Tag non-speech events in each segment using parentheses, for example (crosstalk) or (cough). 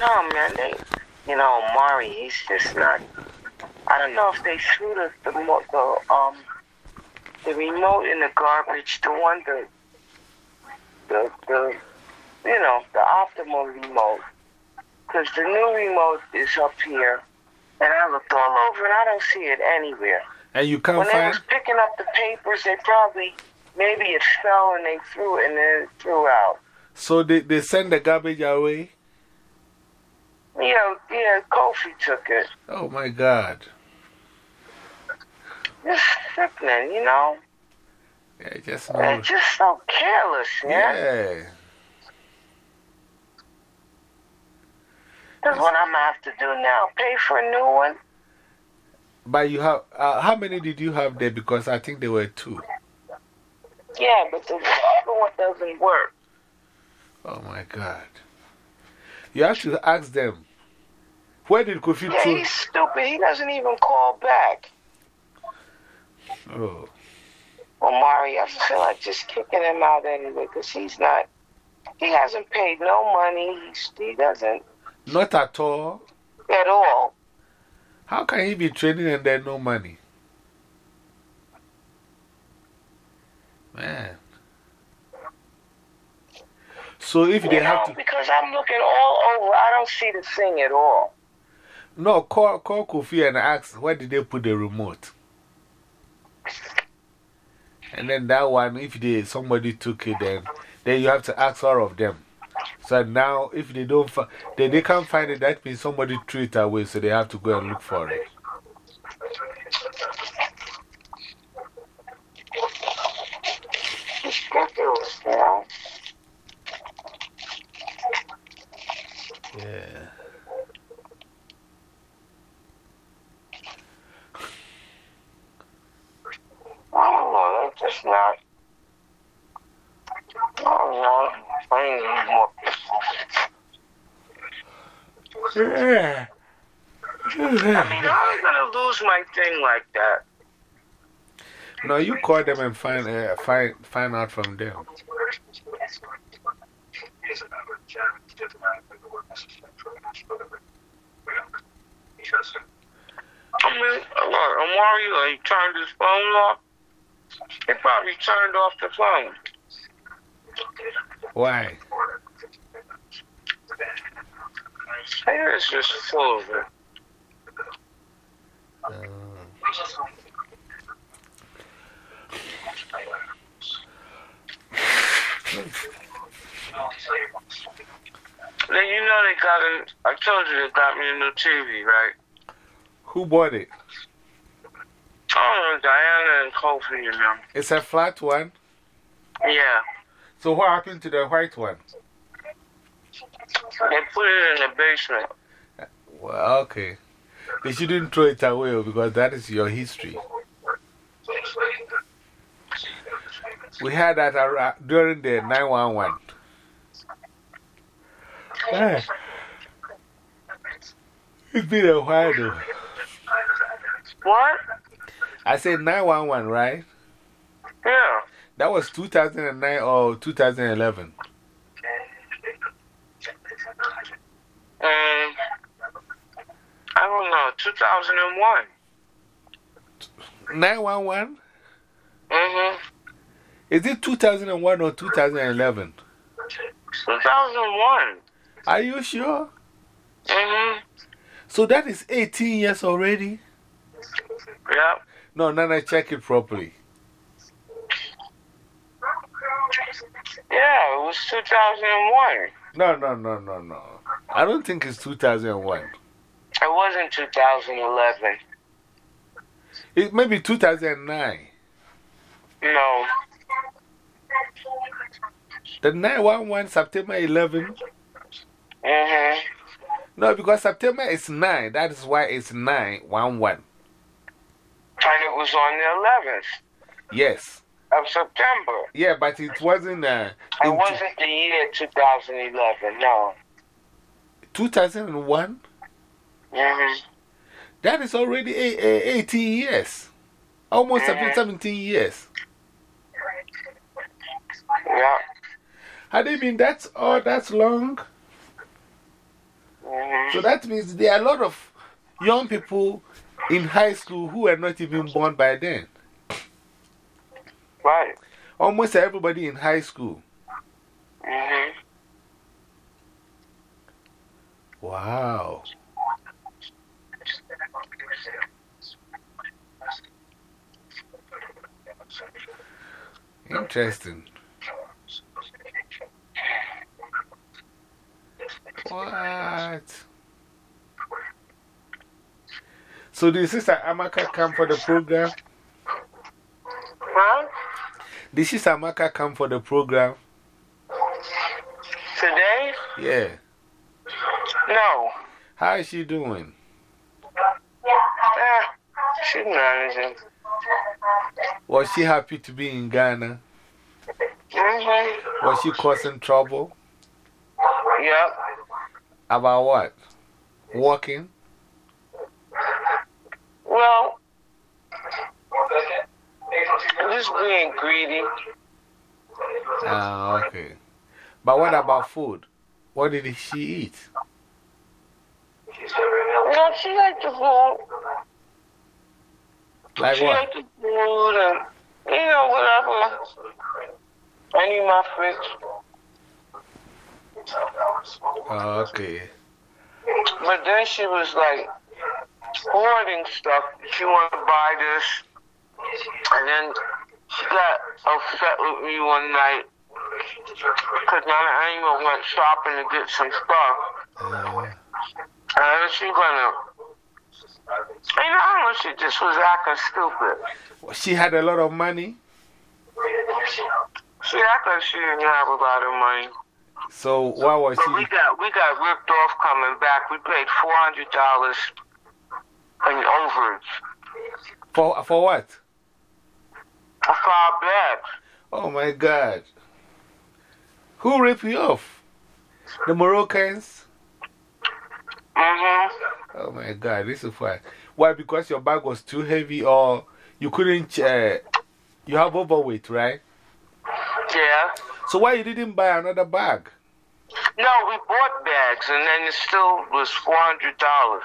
No, man, they, you know, Mari, he's just not. I don't know if they threw the the, the um the remote in the garbage, the one the the the you know the optimal remote, because the new remote is up here, and I looked all over and I don't see it anywhere. And you can't When they was picking up the papers, they probably maybe it fell and they threw it and then it threw out. So they, they send the garbage away? Yeah, yeah, Kofi took it. Oh my God. It's sickening, you know. Yeah, just They're know. just so careless, man. Yeah. That's what I'm gonna have to do now. Pay for a new one. But you have, uh, how many did you have there? Because I think there were two. Yeah, but the other one doesn't work. Oh my God. You have to ask them. Where did Kofi Yeah, throw? he's stupid. He doesn't even call back. Oh. Well, Mari, I feel like just kicking him out anyway because he's not. He hasn't paid no money. He's, he doesn't Not at all. at all. How can he be training and then no money? Man. So if You they know, have to. because I'm looking all over. I don't see the thing at all. No, call, call Kofi and ask where did they put the remote? And then that one, if they, somebody took it, then, then you have to ask all of them. So now, if they don't they, they can't find it, that means somebody threw it away, so they have to go and look for it. It's ridiculous, you know. Yeah. I don't know. They're just not. I don't know. I need more. Yeah. I mean, how am I gonna lose my thing like that? No, you call them and find, uh, find, find out from them. I mean, look, Amari, uh, he turned his phone off. He probably turned off the phone. Why? Here is just full of it. Uh, Then you know they got a, I told you they got me a new TV, right? who bought it? Oh, Diana and Kofi and them. It's a flat one. Yeah. So, what happened to the white one? They put it in the basement. Well, okay. They shouldn't throw it away oh, because that is your history. We had that ar- during the 911. Eh. It's been a while though. What? I said 911, right? Yeah. That was 2009 or 2011. Um, I don't know, 2001. 911? Mm-hmm. Is it 2001 or 2011? 2001. Are you sure? Mm-hmm. So that is 18 years already? Yep. No, Nana, check it properly. Yeah, it was 2001. No, no, no, no, no. I don't think it's 2001. It wasn't 2011. It may be 2009. No. The 911, September 11. Mm-hmm. No, because September is 9. That is why it's 911. And it was on the 11th Yes. of September. Yeah, but it wasn't uh, It wasn't the year 2011, no. 2001. Mm-hmm. That is already a, a, 18 years. Almost Mhm. 17 years. Yeah. Had it been that, oh, that's long? Yeah. So that means there are a lot of young people in high school who were not even born by then. Right. Almost everybody in high school. hmm Wow. Interesting. What? So, did Sister Amaka come for the program? Huh? Did Sister Amaka come for the program? Today? Yeah. No. How is she doing? Eh, she's managing. Was she happy to be in Ghana? hmm Was she causing trouble? Yep. About what? Walking? Well, just being greedy. Ah, okay. But what about food? What did she eat? No, she liked the food. Like she what? liked the food and, you know, whatever. I need my fridge. Ah, okay. But then she was like hoarding stuff. She wanted to buy this. And then she got upset with me one night because Nana Anima went shopping to get some stuff. Uh, And she gonna, you know, I don't know, she just was acting stupid. she had a lot of money, She acted like she didn't have a lot of money. so what was But we got we got ripped off coming back. We paid four hundred dollars in overage For, for what? for our bags. Oh my God. Who ripped you off? The Moroccans? Mhm. Oh my God, this is why. Why? Because your bag was too heavy or you couldn't. Uh, you have overweight, right? Yeah. So why you didn't buy another bag? No, we bought bags, and then it still was four hundred dollars.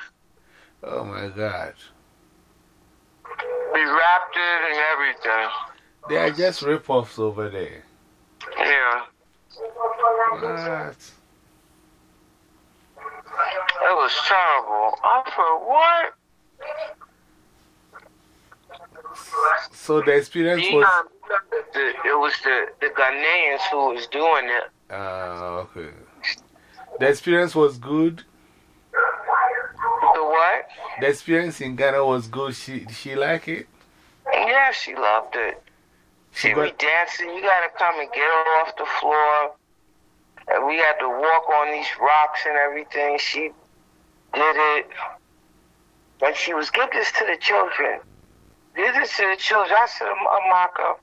Oh my God. We wrapped it and everything. They are just rip-offs over there. Yeah. What? It was terrible. I thought, what? So the experience You was. the, it was the, the Ghanaians who was doing it. Ah, okay. The experience was good. The what? The experience in Ghana was good. She, did she like it? Yeah, she loved it. She She be dancing. You gotta come and get her off the floor. And we had to walk on these rocks and everything. She did it. And she was, give this to the children. Give this to the children. I said, Amaka.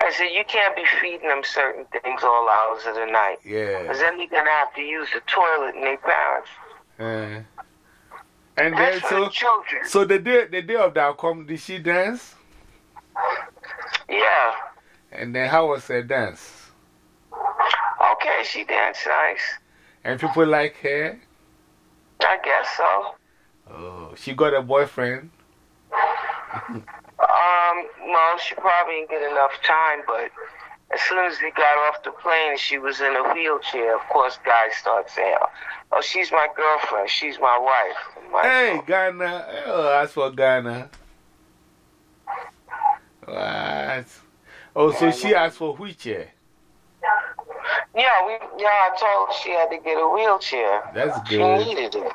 I said, you can't be feeding them certain things all hours of the night. yeah. Because then they're going to have to use the toilet and their parents. Uh, and then, That's for so, children. so the day, the day of the outcome, did she dance? Yeah. And then how was her dance? Okay, she danced nice. And people like her? I guess so. Oh, she got a boyfriend? Um, well, she probably didn't get enough time, but as soon as we got off the plane she was in a wheelchair, of course, guys start saying, Oh, she's my girlfriend. She's my wife. Like, Hey, oh. Ghana. Oh, as for Ghana. What? Oh, so she asked for wheelchair. Yeah, we, yeah, I told her she had to get a wheelchair. That's good. She needed it.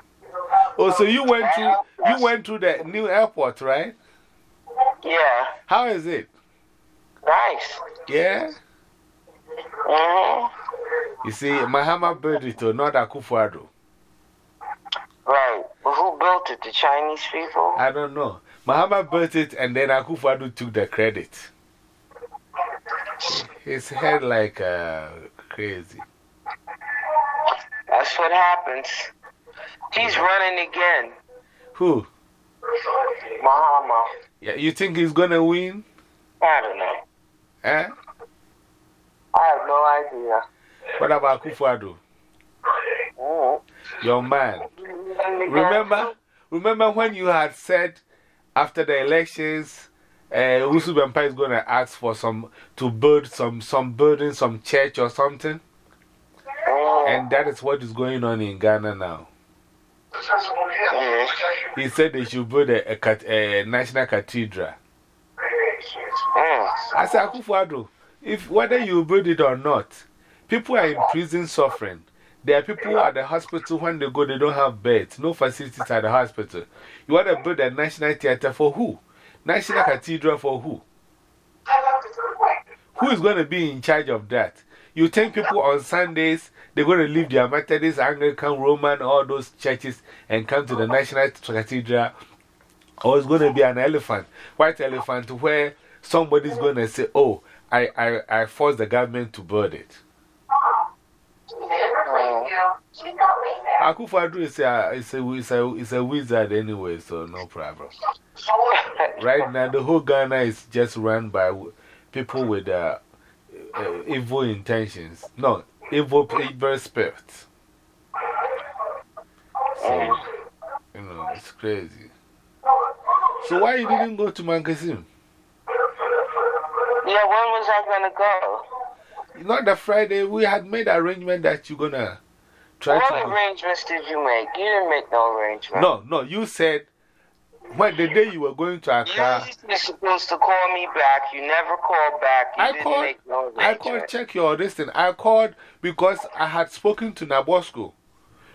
Oh, so you went to you went to the new airport, right? Yeah, How is it? nice. Yeah? hmm You see, Mahama built it, not Akufo-Addo. Right. Who built it? The Chinese people? I don't know. Mahama built it and then Akufo-Addo took the credit. His head like uh, crazy. That's what happens. He's running again. Who? Mahama. Yeah, you think he's gonna win? I don't know. Eh? I have no idea. What about Akufo-Addo? Mhm. Your man. Remember, remember when you had said after the elections, uh, Owusu Bempah is going to ask for some, to build some, some building, some church or something? Oh. And that is what is going on in Ghana now. Mm. He said they should build a, a, a national cathedral. Mm. I said, Akufuado, if whether you build it or not, people are in prison suffering. There are people at the hospital when they go, they don't have beds, no facilities at the hospital. You want to build a national theater for who? National cathedral for who? Who is going to be in charge of that? You think people on Sundays, they're going to leave their Methodist, Anglican, Roman, all those churches and come to the National Cathedral? Or it's going to be an elephant, white elephant, where somebody's going to say, Oh, I, I, I forced the government to build it. Akufo-Addo is a, is, a, is, a, is a wizard anyway, so no problem. Right now, the whole Ghana is just run by people with uh, uh, evil intentions. No, evil, evil spirits. So, you know, it's crazy. So, why you didn't go to Mankasim? Yeah, when was I going to go? Not the Friday, we had made arrangement that you're gonna try What to. go- arrangements did you make? You didn't make no arrangement. No, no, you said when the day you were going to Accra. You were supposed to call me back. You never called back. You I didn't called, make no I called, check your listing. I called because I had spoken to Nabosco.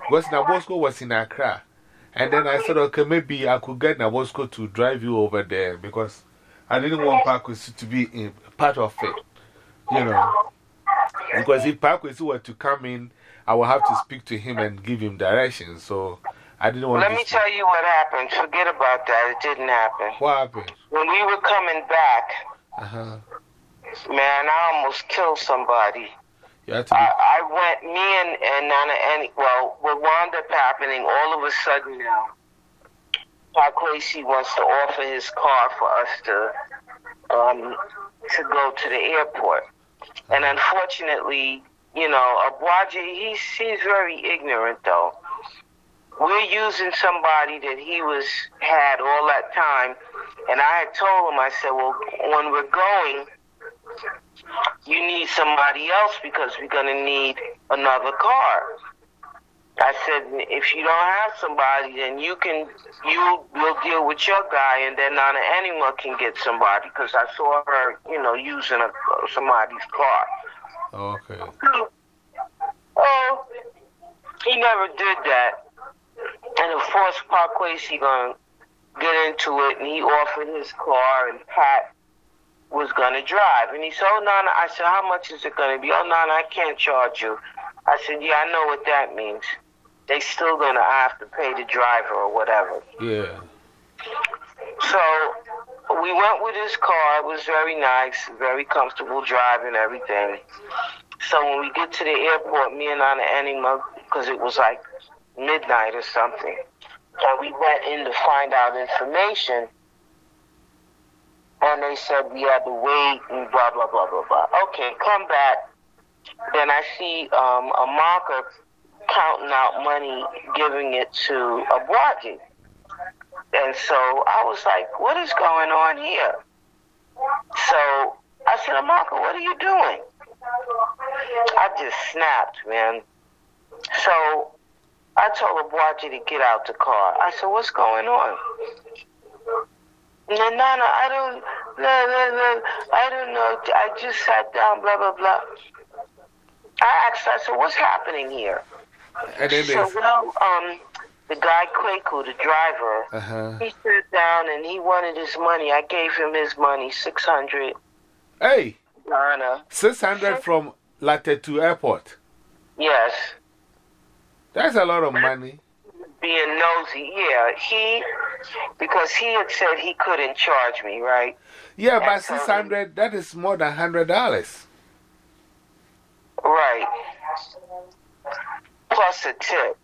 Because Nabosco was in Accra. And then I said, okay, maybe I could get Nabosco to drive you over there because I didn't want Parkwesi to be in, part of it. You know. Because if Parkwesi were to come in, I would have to speak to him and give him directions. So I didn't want Let to. Let me tell you what happened. Forget about that. It didn't happen. What happened? When we were coming back, Uh huh. man, I almost killed somebody. You had to. I, I went, me and, and Nana Annie, well, what wound up happening all of a sudden now, Parkwesi wants to offer his car for us to, um, to go to the airport. And unfortunately, you know, Abwaji, he's, he's very ignorant though. We're using somebody that he was, had all that time. And I had told him, I said, well, when we're going, you need somebody else because we're going to need another car. I said, if you don't have somebody, then you can, you will deal with your guy, and then Nana anyone can get somebody because I saw her, you know, using a, somebody's car. Oh, okay. Oh, he never did that. And of course, Parkway, going to get into it, and he offered his car, and Pat was going to drive. And he said, Oh, Nana, I said, How much is it going to be? Oh, Nana, I can't charge you. I said, Yeah, I know what that means. They still going to have to pay the driver or whatever. Yeah. So we went with his car. It was very nice, very comfortable driving, everything. So when we get to the airport, me and Nana Anima, because it was like midnight or something, and we went in to find out information. And they said we had to wait and blah blah blah blah blah. Okay, come back. Then I see um, Amaka counting out money, giving it to Abwaji. And so I was like, what is going on here? So I said, Amaka, what are you doing? I just snapped, man. So I told Abwaji to get out the car. I said, what's going on? No, I don't, no, no, no, I don't know. I just sat down, blah, blah, blah. I asked, I said, what's happening here? And then So, well, um, the guy Kwaku, the driver, Uh huh. he sat down and he wanted his money. I gave him his money, 600 Hey, Ghana. 600 from Latte to airport. Yes. That's a lot of money. Being nosy. Yeah, he, because he had said he couldn't charge me, right? Yeah, but That's 600, that is more than $100. Right. Plus a tip.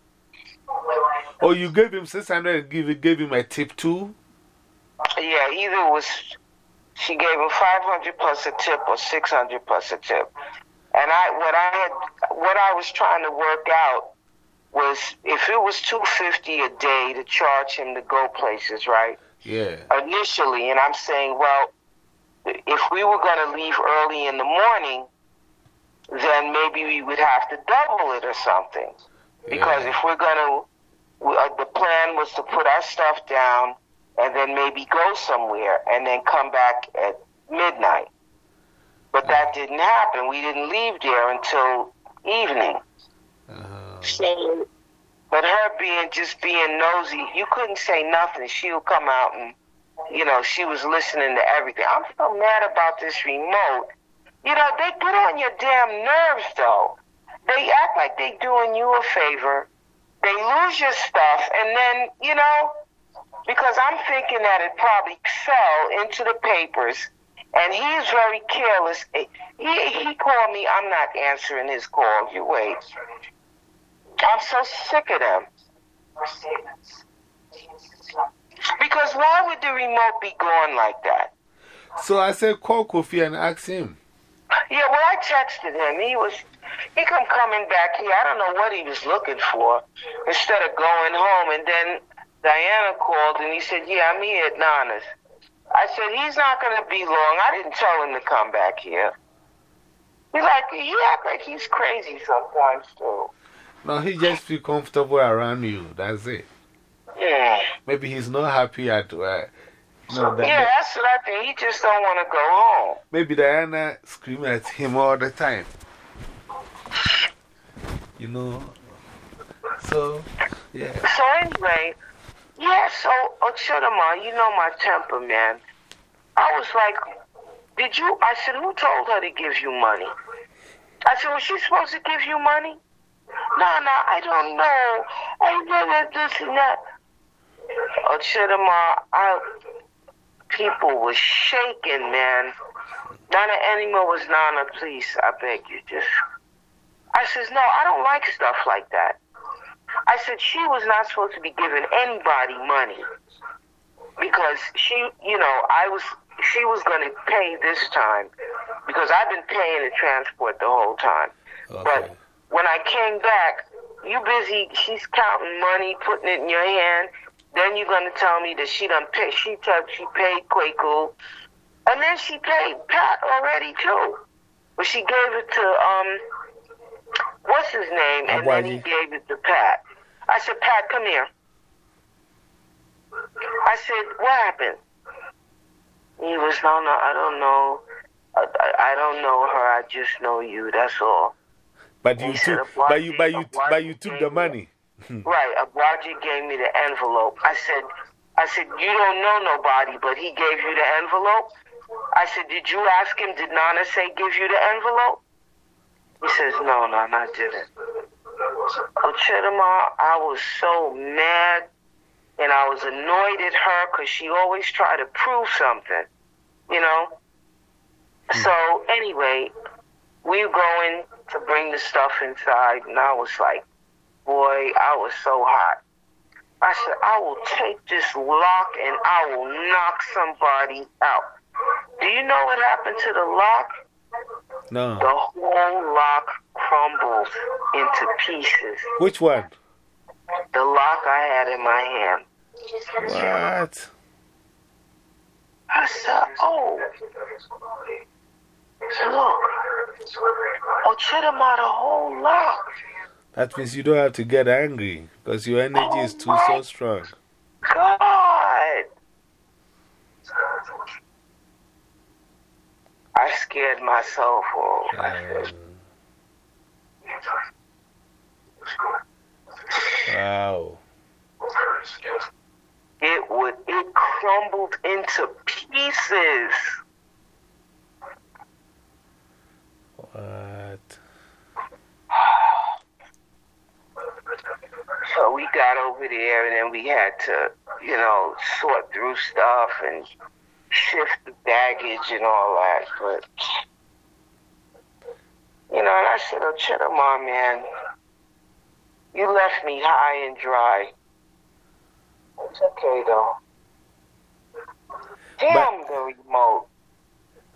Oh, you gave him 600 and give, gave him a tip too? Yeah, either was, she gave him 500 plus a tip or 600 plus a tip. And I, what I had, what I was trying to work out was if it was two fifty a day to charge him to go places, right? Yeah. Initially, and I'm saying, well, if we were going to leave early in the morning, then maybe we would have to double it or something. Because Yeah. if we're going to, uh, the plan was to put our stuff down and then maybe go somewhere and then come back at midnight. But that didn't happen. We didn't leave there until evening. Uh, So, but her being just being nosy, you couldn't say nothing. She'll come out and, you know, she was listening to everything. I'm so mad about this remote. You know, they get on your damn nerves, though. They act like they're doing you a favor. They lose your stuff, and then, you know, because I'm thinking that it probably fell into the papers, and he's very careless. He, he called me. I'm not answering his call. You wait. I'm so sick of them. Because why would the remote be going like that? so I said, call Kofi and ask him. Yeah, well, I texted him. He was, he come coming back here. I don't know what he was looking for. Instead of going home, and then Diana called and he said, "Yeah, I'm here at Nana's." I said, "He's not going to be long." I didn't tell him to come back here. He like he act like he's crazy sometimes too. No, he just feel comfortable around you. That's it. Yeah. Maybe he's not happy at. Uh, no, that, Yeah, that's what I think. He just don't want to go home. Maybe Diana scream at him all the time. You know? So, yeah. So anyway, yeah. So oh, Ochudama, you know my temper, man. I was like, did you? I said, who told her to give you money? I said, was she supposed to give you money? No, no, I don't know. I did this and that. Oh, Ochudama, I people was shaking, man. Nana Anima was Nana, please, I beg you, just. I says, no, I don't like stuff like that. I said she was not supposed to be giving anybody money because she, you know, I was, she was going to pay this time because I've been paying the transport the whole time. Okay. But when I came back, you busy, she's counting money, putting it in your hand. Then you're going to tell me that she done pay, she took, she paid Kwaku. And then she paid Pat already too. But she gave it to, um, what's his name? And then he gave it to Pat. I said, Pat, come here. I said, what happened? He was, no, no, I don't know. I, I, I don't know her. I just know you. That's all. But you took, but you, but you, but you took the money. Hmm. Right. Uh, Abwaji gave me the envelope. I said, I said, you don't know nobody, but he gave you the envelope. I said, did you ask him? Did Nana say give you the envelope? He says, no, no, I didn't. Oh, I was so mad, and I was annoyed at her because she always tried to prove something, you know. Hmm. So anyway, we were going to bring the stuff inside, and I was like, boy, I was so hot. I said, I will take this lock and I will knock somebody out. Do you know what happened to the lock? No. The whole lock crumbled into pieces. Which one? The lock I had in my hand. What? I said, oh. Look. Oh, Chidama, the whole lock. That means you don't have to get angry because your energy is too so strong. God. I scared myself. Oh. Um, wow. It would it crumbled into pieces. What? (sighs) (sighs) (sighs) So we got over there and then we had to, you know, sort through stuff and shift the baggage and all that. But you know, and I said, Oh Chittamar, man, you left me high and dry. It's okay though. Damn the remote.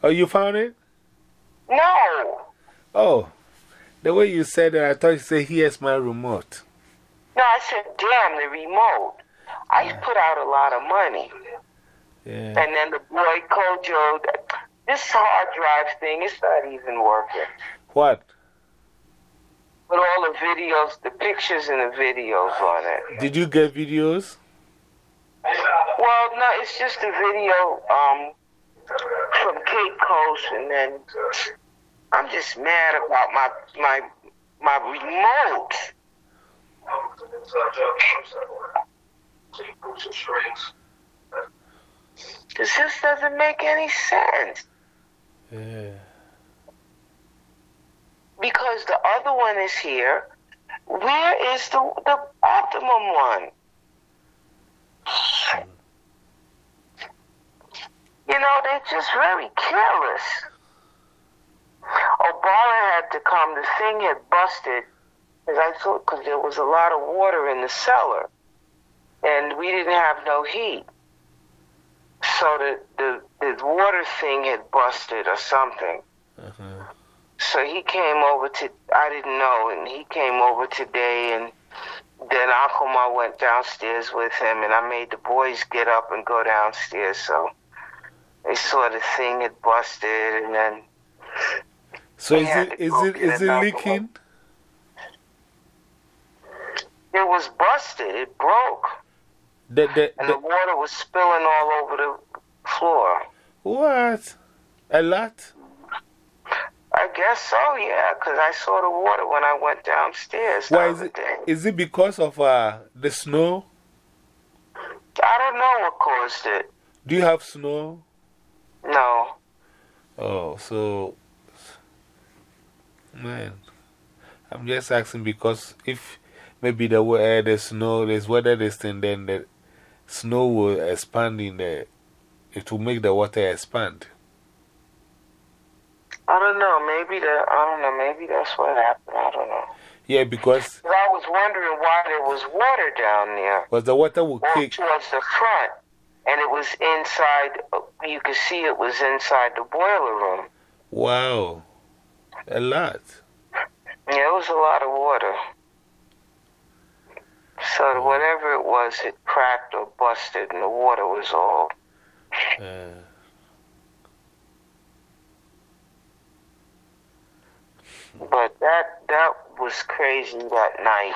Oh, you found it? No. Oh, the way you said it, I thought you said, Here's my remote. No, I said, damn, the remote. I put out a lot of money. Yeah. And then the boy Kojo, this hard drive thing, it's not even working. What? With all the videos, the pictures and the videos on it. Did you get videos? Well, no, it's just a video um, from Cape Coast, and then I'm just mad about my my my remote. This doesn't make any sense. Yeah. Because the other one is here. Where is the the optimum one? You know, they're just very careless. Obama had to come. The thing had busted, as I thought, because there was a lot of water in the cellar, and we didn't have no heat. So the the, the water thing had busted or something. Uh-huh. So he came over to, I didn't know, and he came over today, and then Akuma went downstairs with him, and I made the boys get up and go downstairs. So they saw the thing had busted, and then So is it, to it, is it out. It was busted. It broke, The, the, and the the, water was spilling all over the floor. what? A lot? I guess so, yeah, because I saw the water when I went downstairs. Why is it? Is it because of uh, the snow? I don't know what caused it. Do you have snow? No. Oh, so. Man. I'm just asking because if maybe the, uh, the snow, there's weather this thing, then the snow will expand in the. It will make the water expand. I don't know. Maybe the I don't know. Maybe that's what happened. I don't know. Yeah, because I was wondering why there was water down there, because the water will or kick. towards the front, and it was inside. You could see it was inside the boiler room. Wow. A lot. Yeah, it was a lot of water. So whatever it was, it cracked or busted, and the water was all. Uh, But that that was crazy that night.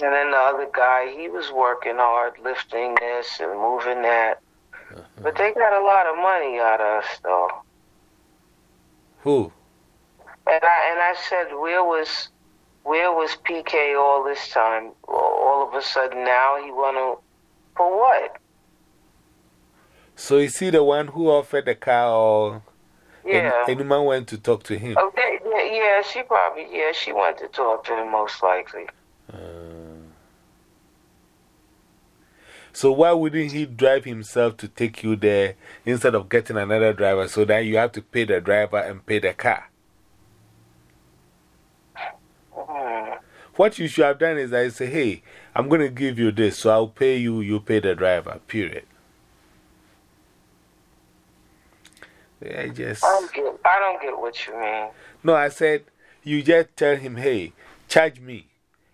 And then the other guy, he was working hard, lifting this and moving that. But they got a lot of money out of us, though. who? And I and I said, where was where was PK all this time? All of a sudden now he wanna for what? So is he the one who offered the car or Yeah. any, anyone went to talk to him? Okay, yeah, yeah, she probably yeah, she went to talk to him most likely. Uh, so why wouldn't he drive himself to take you there instead of getting another driver so that you have to pay the driver and pay the car? Hmm. What you should have done is I say, hey, I'm going to give you this, so I'll pay you, you pay the driver, period. I just. I don't get I don't get what you mean. No, I said, you just tell him, hey, charge me.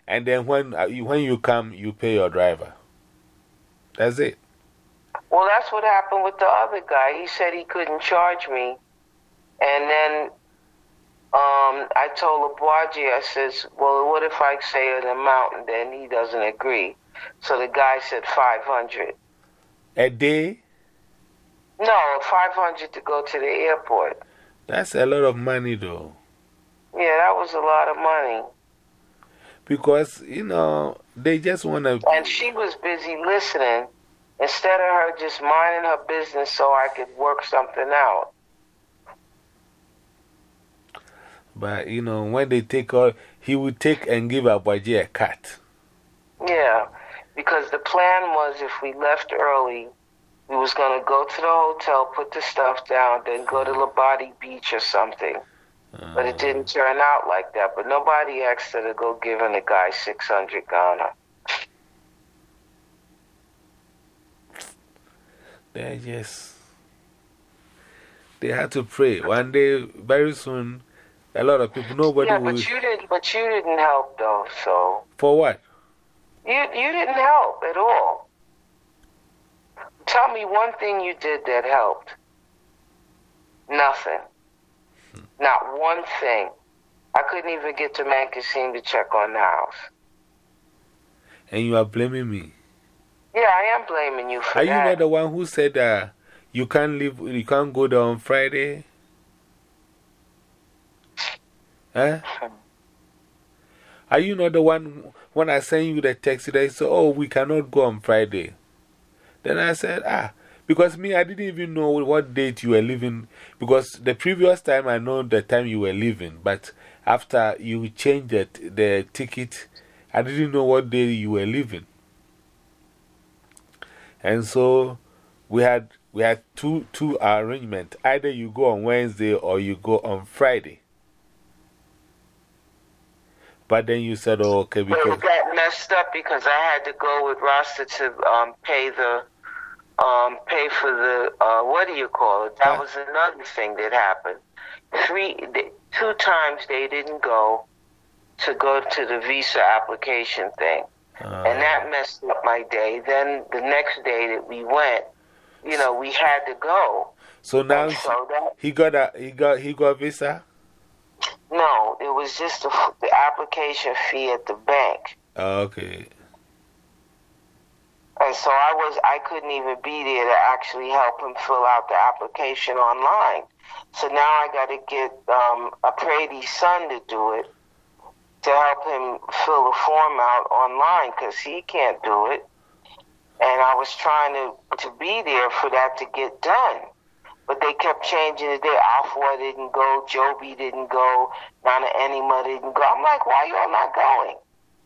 And then when, uh, you, when you come, you pay your driver. That's it. Well, that's what happened with the other guy. He said he couldn't charge me. And then um, I told Labuaji, I says, well, what if I say an amount and then he doesn't agree? So the guy said 500. A day? No, 500 to go to the airport. That's a lot of money, though. Yeah, that was a lot of money. Because, you know, they just want to. And she was busy listening instead of her just minding her business so I could work something out. But, you know, when they take all, he would take and give Abaji a cut. Yeah, because the plan was if we left early, we was going to go to the hotel, put the stuff down, then go to Labadi Beach or something. But it didn't uh. turn out like that. But nobody asked her to go giving the guy 600 Ghana. They just. They had to pray. One day, very soon, A lot of people, nobody yeah, but you didn't. But you didn't help though. So For what? you you didn't help at all. Tell me one thing you did that helped. Nothing. Not one thing. I couldn't even get to Mankasim to check on the house. And you are blaming me. Yeah, I am blaming you for that. Are you not the one who said uh, you can't leave, you can't go there on Friday? Are you not the one when I sent you the text they said, Oh, we cannot go on Friday? Then I said, Ah, because me, I didn't even know what date you were leaving. Because the previous time I know the time you were leaving, but after you changed the, the ticket, I didn't know what day you were leaving. And so we had, we had two, two arrangements. Either you go on Wednesday or you go on Friday. But then you said, oh, okay, because. it got messed up because I had to go with Rasta to um, pay the um, pay for the uh, what do you call it? That Huh? was another thing that happened. Three, th- two times they didn't go to go to the visa application thing, Uh, and that messed up my day. Then the next day that we went, you know, we had to go. so now so that he got a, he got, he got visa? No, it was just the, the application fee at the bank. Okay. And so I was I couldn't even be there to actually help him fill out the application online. So now I got to get um, a Prady's son to do it to help him fill the form out online because he can't do it. And I was trying to to be there for that to get done, but they kept changing the day. Alpha didn't go, Joby didn't go, Nana Anima didn't go. I'm like, why y'all not going?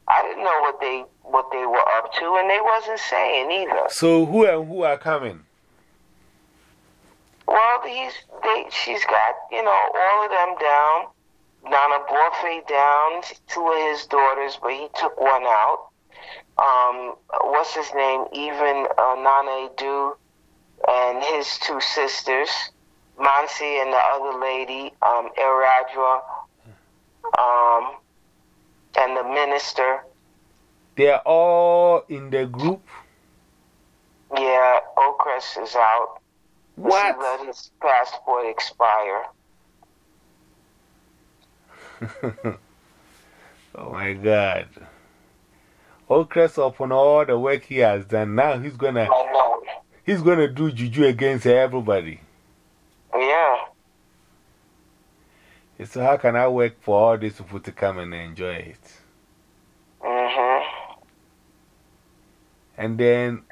I didn't know what they what they were up to, and they wasn't saying either. So who and who are coming? Well, he's they she's got you know all of them down. Nana Borfe down, two of his daughters, but he took one out. Um, what's his name? Even uh, Nana Edu and his two sisters, Mansi and the other lady, um, Eradra, um, and the minister. They are all in the group? Yeah, Okrest is out. What? He let his passport expire. (laughs) oh my God. Okrest upon all the work he has done. Now he's gonna, I he's gonna do juju against everybody. Yeah. So how can I work for all these people to come and enjoy it? Mhm. And then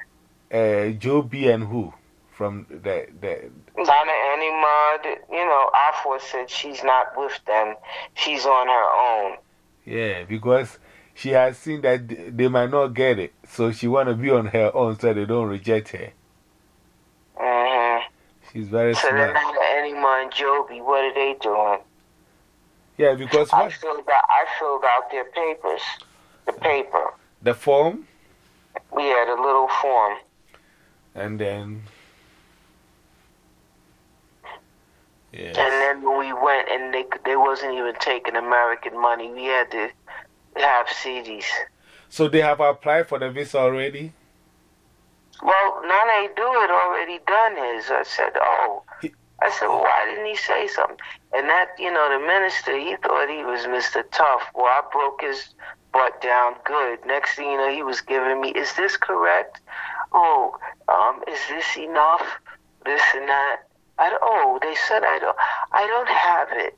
uh, Joe B and who? From the, the, Donna Anima, you know, Afua said she's not with them. She's on her own. yeah, because she has seen that they might not get it. So she want to be on her own so they don't reject her. Mhm. She's very So then smart. Donna Anima and Joby, what are they doing? Yeah, because I filled out. I filled out their papers. The paper. The form, Yeah, the little form. and then. And then we went, and they they wasn't even taking American money. We had to have cedis. So they have applied for the visa already? Well, Nane do it already done his. I said, oh. I said, well, why didn't he say something? And that, you know, the minister, he thought he was Mr. Tough. Well, I broke his butt down good. Next thing you know, he was giving me, is this correct? Oh, um, is this enough? This and that. I don't, oh, they said I don't, I don't have it.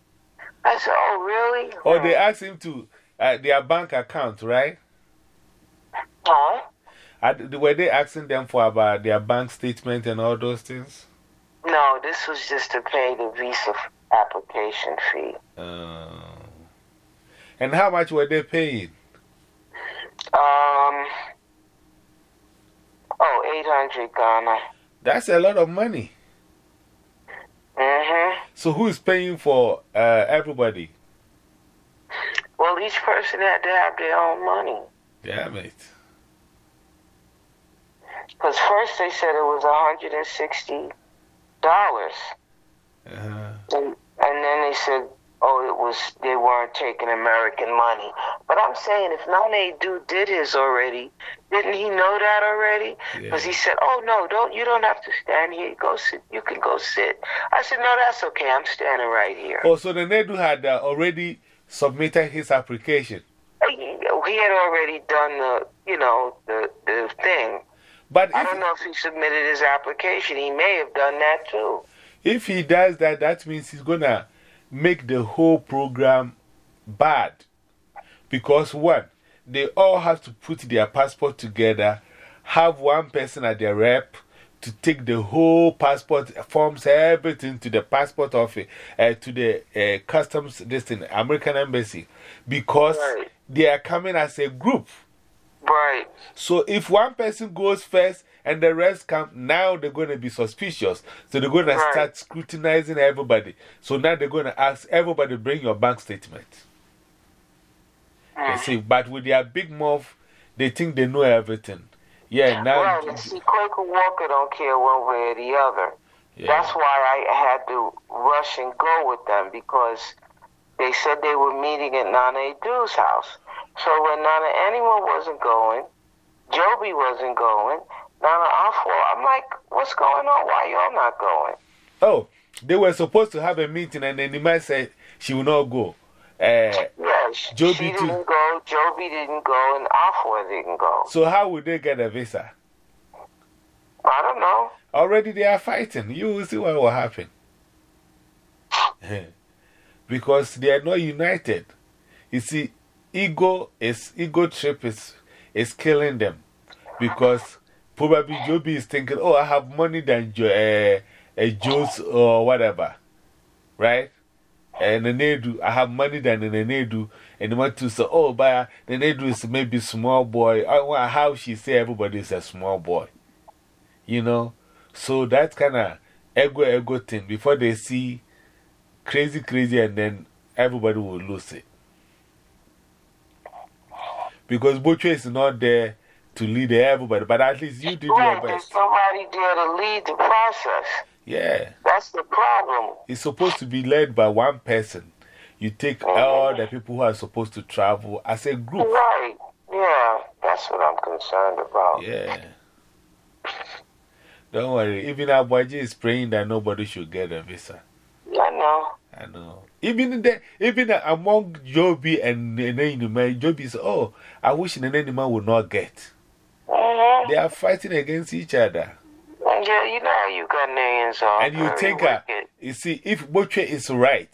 I said, oh, really? Oh, they asked him to uh, their bank account, right? Huh? Uh, were they asking them for about their bank statement and all those things? No, this was just to pay the visa application fee. Uh, and how much were they paying? Um, oh, 800 Ghana. That's a lot of money. Mm-hmm. So who is paying for uh, everybody? Well, each person had to have their own money. Damn it. Because first they said it was $160. Uh, And, and then they said oh, it was they weren't taking American money. But I'm saying if Nane Do did his already, didn't he know that already? Because Yeah. he said, oh no, don't you don't have to stand here. Go sit. You can go sit. I said, no, that's okay. I'm standing right here. Oh, so the Nedu had uh, already submitted his application. He he had already done the, you know, the the thing. But I if, don't know if he submitted his application. He may have done that too. if he does that, that means he's going to make the whole program bad. Because, what? they all have to put their passport together, have one person at their rep to take the whole passport forms, everything to the passport office, uh, to the uh, customs, this thing, American embassy, because Right. they are coming as a group. Right. So if one person goes first and the rest come, now they're going to be suspicious. So they're going to Right. start scrutinizing everybody. So now they're going to ask everybody bring your bank statement. Mm. You see, but with their big mouth, they think they know everything. Yeah, now. Well, you see, Quaker Walker don't care one way or the other. yeah. That's why I had to rush and go with them because they said they were meeting at Nana Adu's house. So when Nana Anima wasn't going, Joby wasn't going, Nana Afro, I'm like, what's going on? Why y'all not going? Oh, they were supposed to have a meeting and then the man said she will not go. Uh, Yeah, she, Joby she too. didn't go, Joby didn't go, and Afro didn't go. so, how would they get a visa? I don't know. Already they are fighting. You will see what will happen. (laughs) because they are not united. You see, ego is ego trip is, is killing them. Because probably Joby is thinking, oh, I have money than jo uh, uh, Joe's or whatever. Right? And the Nedu, I have money than the Nedu. And want to say, oh, but the Nedu is maybe small boy. I wonder how she say everybody is a small boy. You know? So that kind of ego, ego thing, before they see crazy, crazy, and then everybody will lose it. Because Bocho is not there to lead everybody, but at least you did your Right, best. nobody there to lead the process. Yeah. That's the problem. It's supposed to be led by one person. You take mm-hmm. all the people who are supposed to travel as a group. Right. Yeah, that's what I'm concerned about. Yeah. Don't worry. Even Abuaji is praying that nobody should get a visa. I know. I know. Even, the, even among Joby and Nana Anima, Joby says, Oh, I wish Nana Anima would not get. Mm-hmm. They are fighting against each other. Yeah, you know how you Ghanaians are. And you think, uh, you see, if Boche is right,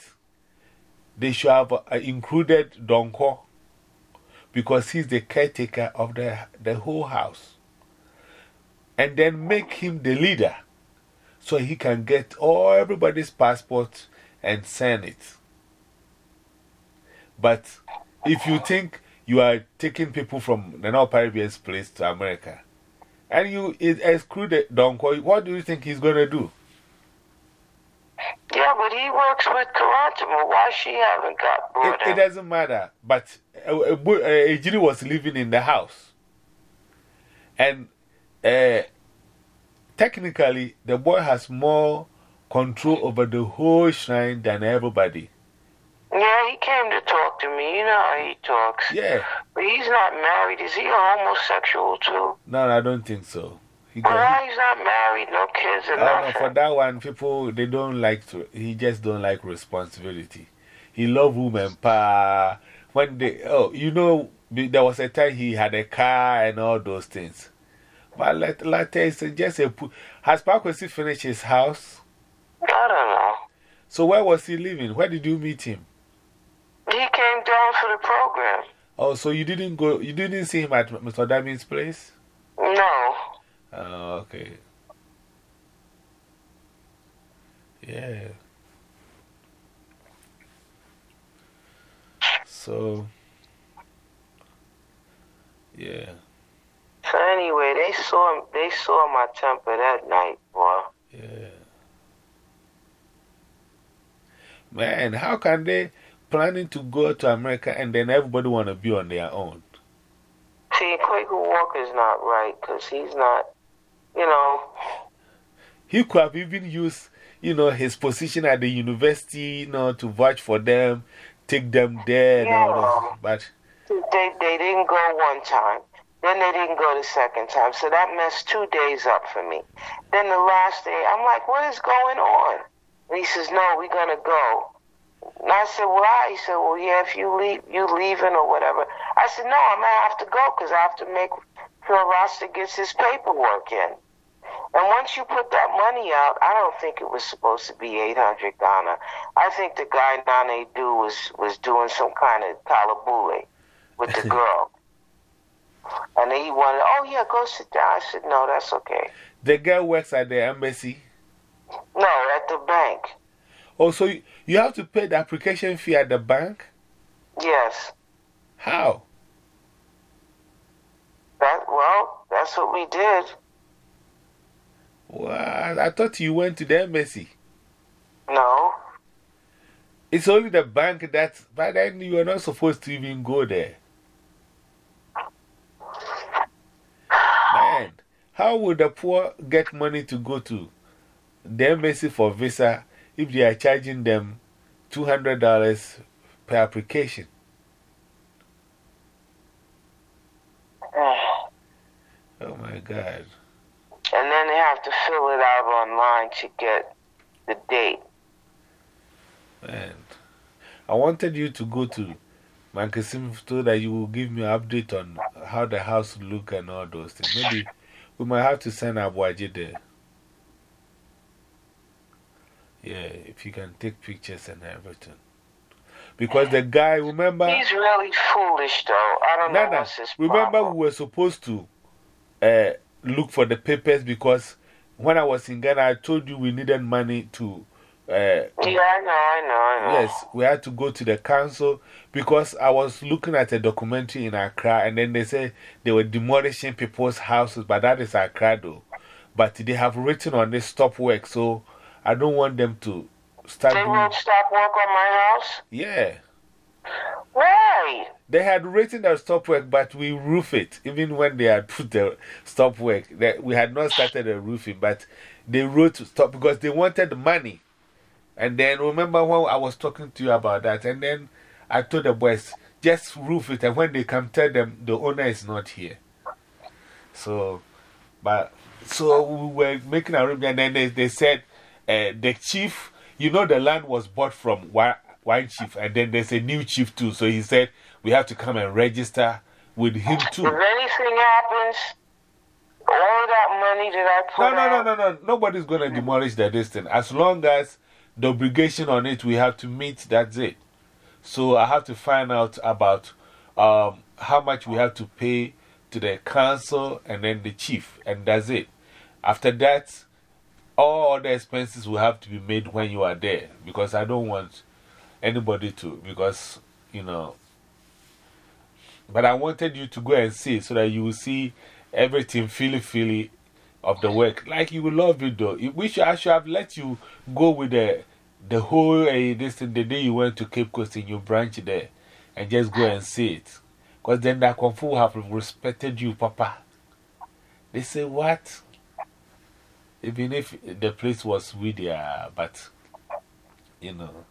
they should have uh, included Donko because he's the caretaker of the, the whole house. And then make him the leader so he can get all everybody's passports and send it. But if you think you are taking people from the North Caribbean's place to America and you it excluded Donko, what do you think he's going to do? Yeah, but he works with Karantama. Why she haven't got It, it doesn't matter. But uh, uh, uh, Ejiri was living in the house. And uh, technically, the boy has more control over the whole shrine than everybody. Yeah, he came to talk to me. You know how he talks. Yeah. But he's not married. Is he a homosexual too? No, I don't think so. He Well, can, he's not married, no kids, and I don't for that one, people, they don't like to, he just don't like responsibility. He love women, pa. When they, oh, you know, there was a time he had a car and all those things. But let, later, it's just a, has Pakwesi finished his house? I don't know. So where was he living? Where did you meet him? He came down for the program. Oh, so you didn't go, you didn't see him at Mr. Damien's place? No. Oh, okay. Yeah. So, yeah, So anyway, they saw they saw my temper that night, boy. yeah. Man, how can they planning to go to America and then everybody want to be on their own? See, Quaker Walker's not right because he's not, you know. He could have even used, you know, his position at the university, you know, to vouch for them, take them there and all that. But they, they didn't go one time. Then they didn't go the second time. So that messed two days up for me. Then the last day, I'm like, what is going on? And he says, no, we're going to go. And I said, why? He said, well, yeah, if you leave, you leaving or whatever. I said, no, I'm to have to go because I have to make sure Rasta gets his paperwork in. And once you put that money out, I don't think it was supposed to be 800 Ghana. I think the guy Nane do was, was doing some kind of talabule with the (laughs) girl. and then he wanted, oh, yeah, go sit down. I said, no, that's okay. The girl works at the embassy? No, at the bank. Oh, so you, have to pay the application fee at the bank? Yes. How? That, well, that's what we did. Well, I thought you went to the embassy. No. It's only the bank that, but then you are not supposed to even go there. Man, how would the poor get money to go to the embassy for visa if they are charging them $200 per application? (sighs) oh my God. And then they have to fill it out online to get the date. Man, I wanted you to go to Mankasim so that you will give me an update on how the house look and all those things. Maybe we might have to send Abuaji there. Yeah, if you can take pictures and everything. Because the guy, remember. He's really foolish, though. I don't know what's his Remember, we were supposed to uh, look for the papers because when I was in Ghana, I told you we needed money to. Uh, yeah, I know, I know, I know. Yes, we had to go to the council because I was looking at a documentary in Accra and then they said they were demolishing people's houses, but that is Accra though. But they have written on this stop work, so I don't want them to start. They won't stop work on my house? Yeah. Why? They had written the stop work, but we roof it. Even when they had put the stop work, we had not started the roofing, but they wrote to stop because they wanted the money. And then remember when I was talking to you about that, and then I told the boys, just roof it, and when they come, tell them the owner is not here. So, but, so we were making a room, and then they, they said, the chief, you know, the land was bought from one chief, and then there's a new chief too. So he said, we have to come and register with him too. If anything happens, all that money that I put No, no, no, no, no. Nobody's going to demolish the distance. As long as the obligation on it we have to meet, that's it. So I have to find out about um, how much we have to pay to the council and then the chief, and that's it. After that, all other expenses will have to be made when you are there because I don't want anybody to, because, you know, but I wanted you to go and see so that you will see everything feely feely of the work. Like you will love it though. We should, I should have let you go with the, the whole uh, this the day you went to Cape Coast in your branch there and just go and see it. Because then that Kung Fu have respected you, Papa. They say, What? Even if the place was you, but you know,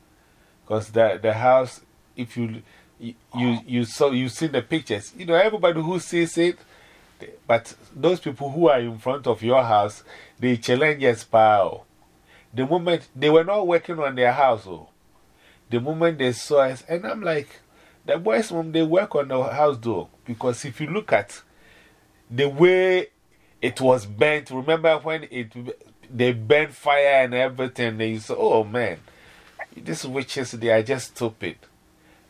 because the, the house, if you you, you, saw, you see the pictures. You know, everybody who sees it, but those people who are in front of your house, they challenge us power. The moment they were not working on their house, oh, the moment they saw us, and I'm like, the boys, when they work on the house though, because if you look at the way it was burnt, remember when it, they burnt fire and everything, they said, oh man, these witches, they are just stupid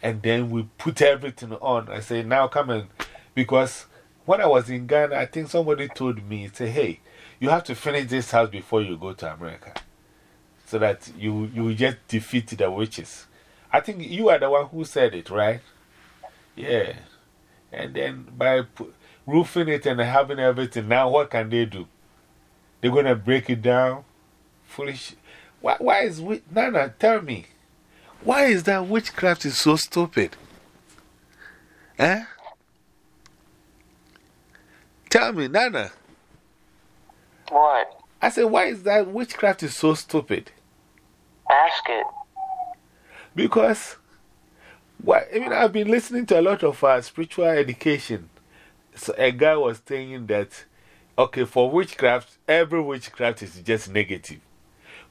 and then we put everything on. I say, now come in. Because when I was in Ghana, I think somebody told me, say, hey, you have to finish this house before you go to America. So that you, you just defeat the witches. I think you are the one who said it, right? Yeah. And then by roofing it and having everything, now what can they do? They're going to break it down? Foolish. Why, why is we, Nana, tell me. Why is that witchcraft is so stupid? Eh? Tell me, Nana. What? I said, why is that witchcraft is so stupid? Ask it. Because, what, I mean, I've been listening to a lot of uh, spiritual education. So a guy was saying that, okay, for witchcraft, every witchcraft is just negative.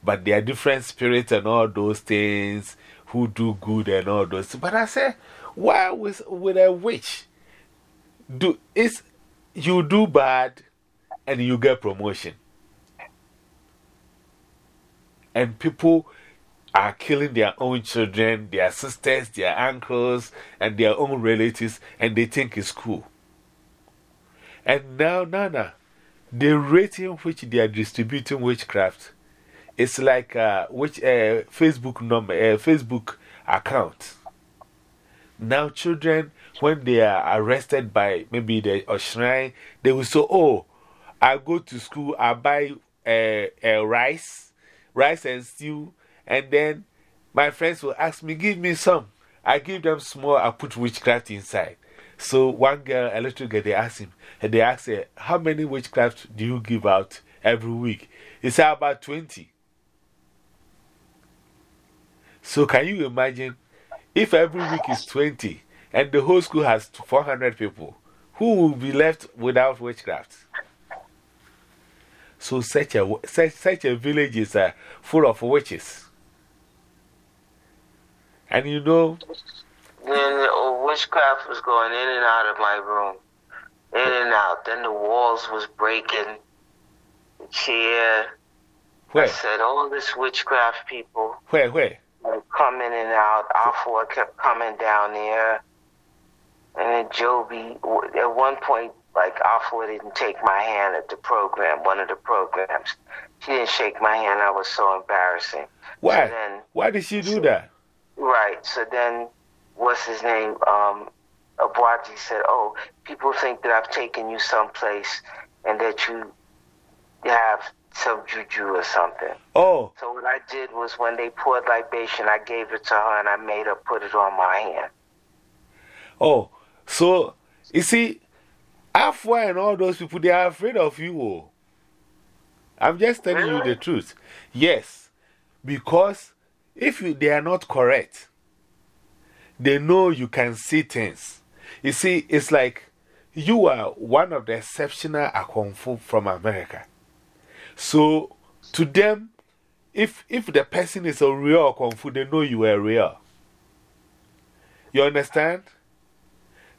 But there are different spirits and all those things who do good and all those. But I said, why with, with a witch? Do, is, you do bad and you get promotion. And people are killing their own children, their sisters, their uncles, and their own relatives, and they think it's cool. And now, Nana, the rate in which they are distributing witchcraft is like a which, uh, Facebook number, uh, Facebook account. Now, children, when they are arrested by maybe the a shrine, they will say, Oh, I go to school, I buy uh, rice, rice and stew, and then my friends will ask me, Give me some. I give them small, I put witchcraft inside. So one girl, a little girl, they asked him, and they asked her, How many witchcraft do you give out every week? He said, About 20. So can you imagine if every week is 20 and the whole school has 400 people, who will be left without witchcraft? So such a, such, such a village is uh, full of witches. And you know. Then witchcraft was going in and out of my room. In and out. Then the walls was breaking. The chair. Where? I said, all this witchcraft people. Where, where? Coming in and out. Alpha kept coming down there. And then Joby, at one point, like Alpha didn't take my hand at the program, one of the programs. She didn't shake my hand. I was so embarrassing. Why? So then, Why did she do that? Right. So then, what's his name? Um, Abwaji said, "Oh, people think that I've taken you someplace and that you have some juju or something." Oh. So what I did was when they poured libation, I gave it to her and I made her put it on my hand. Oh, so you see, Afua and all those people, they are afraid of you. Oh. I'm just telling you the truth. Yes, because if you, they are not correct, they know you can see things. You see, it's like you are one of the exceptional Akonfu from America. So, to them, if, if the person is a real Akonfu, they know you are real. You understand?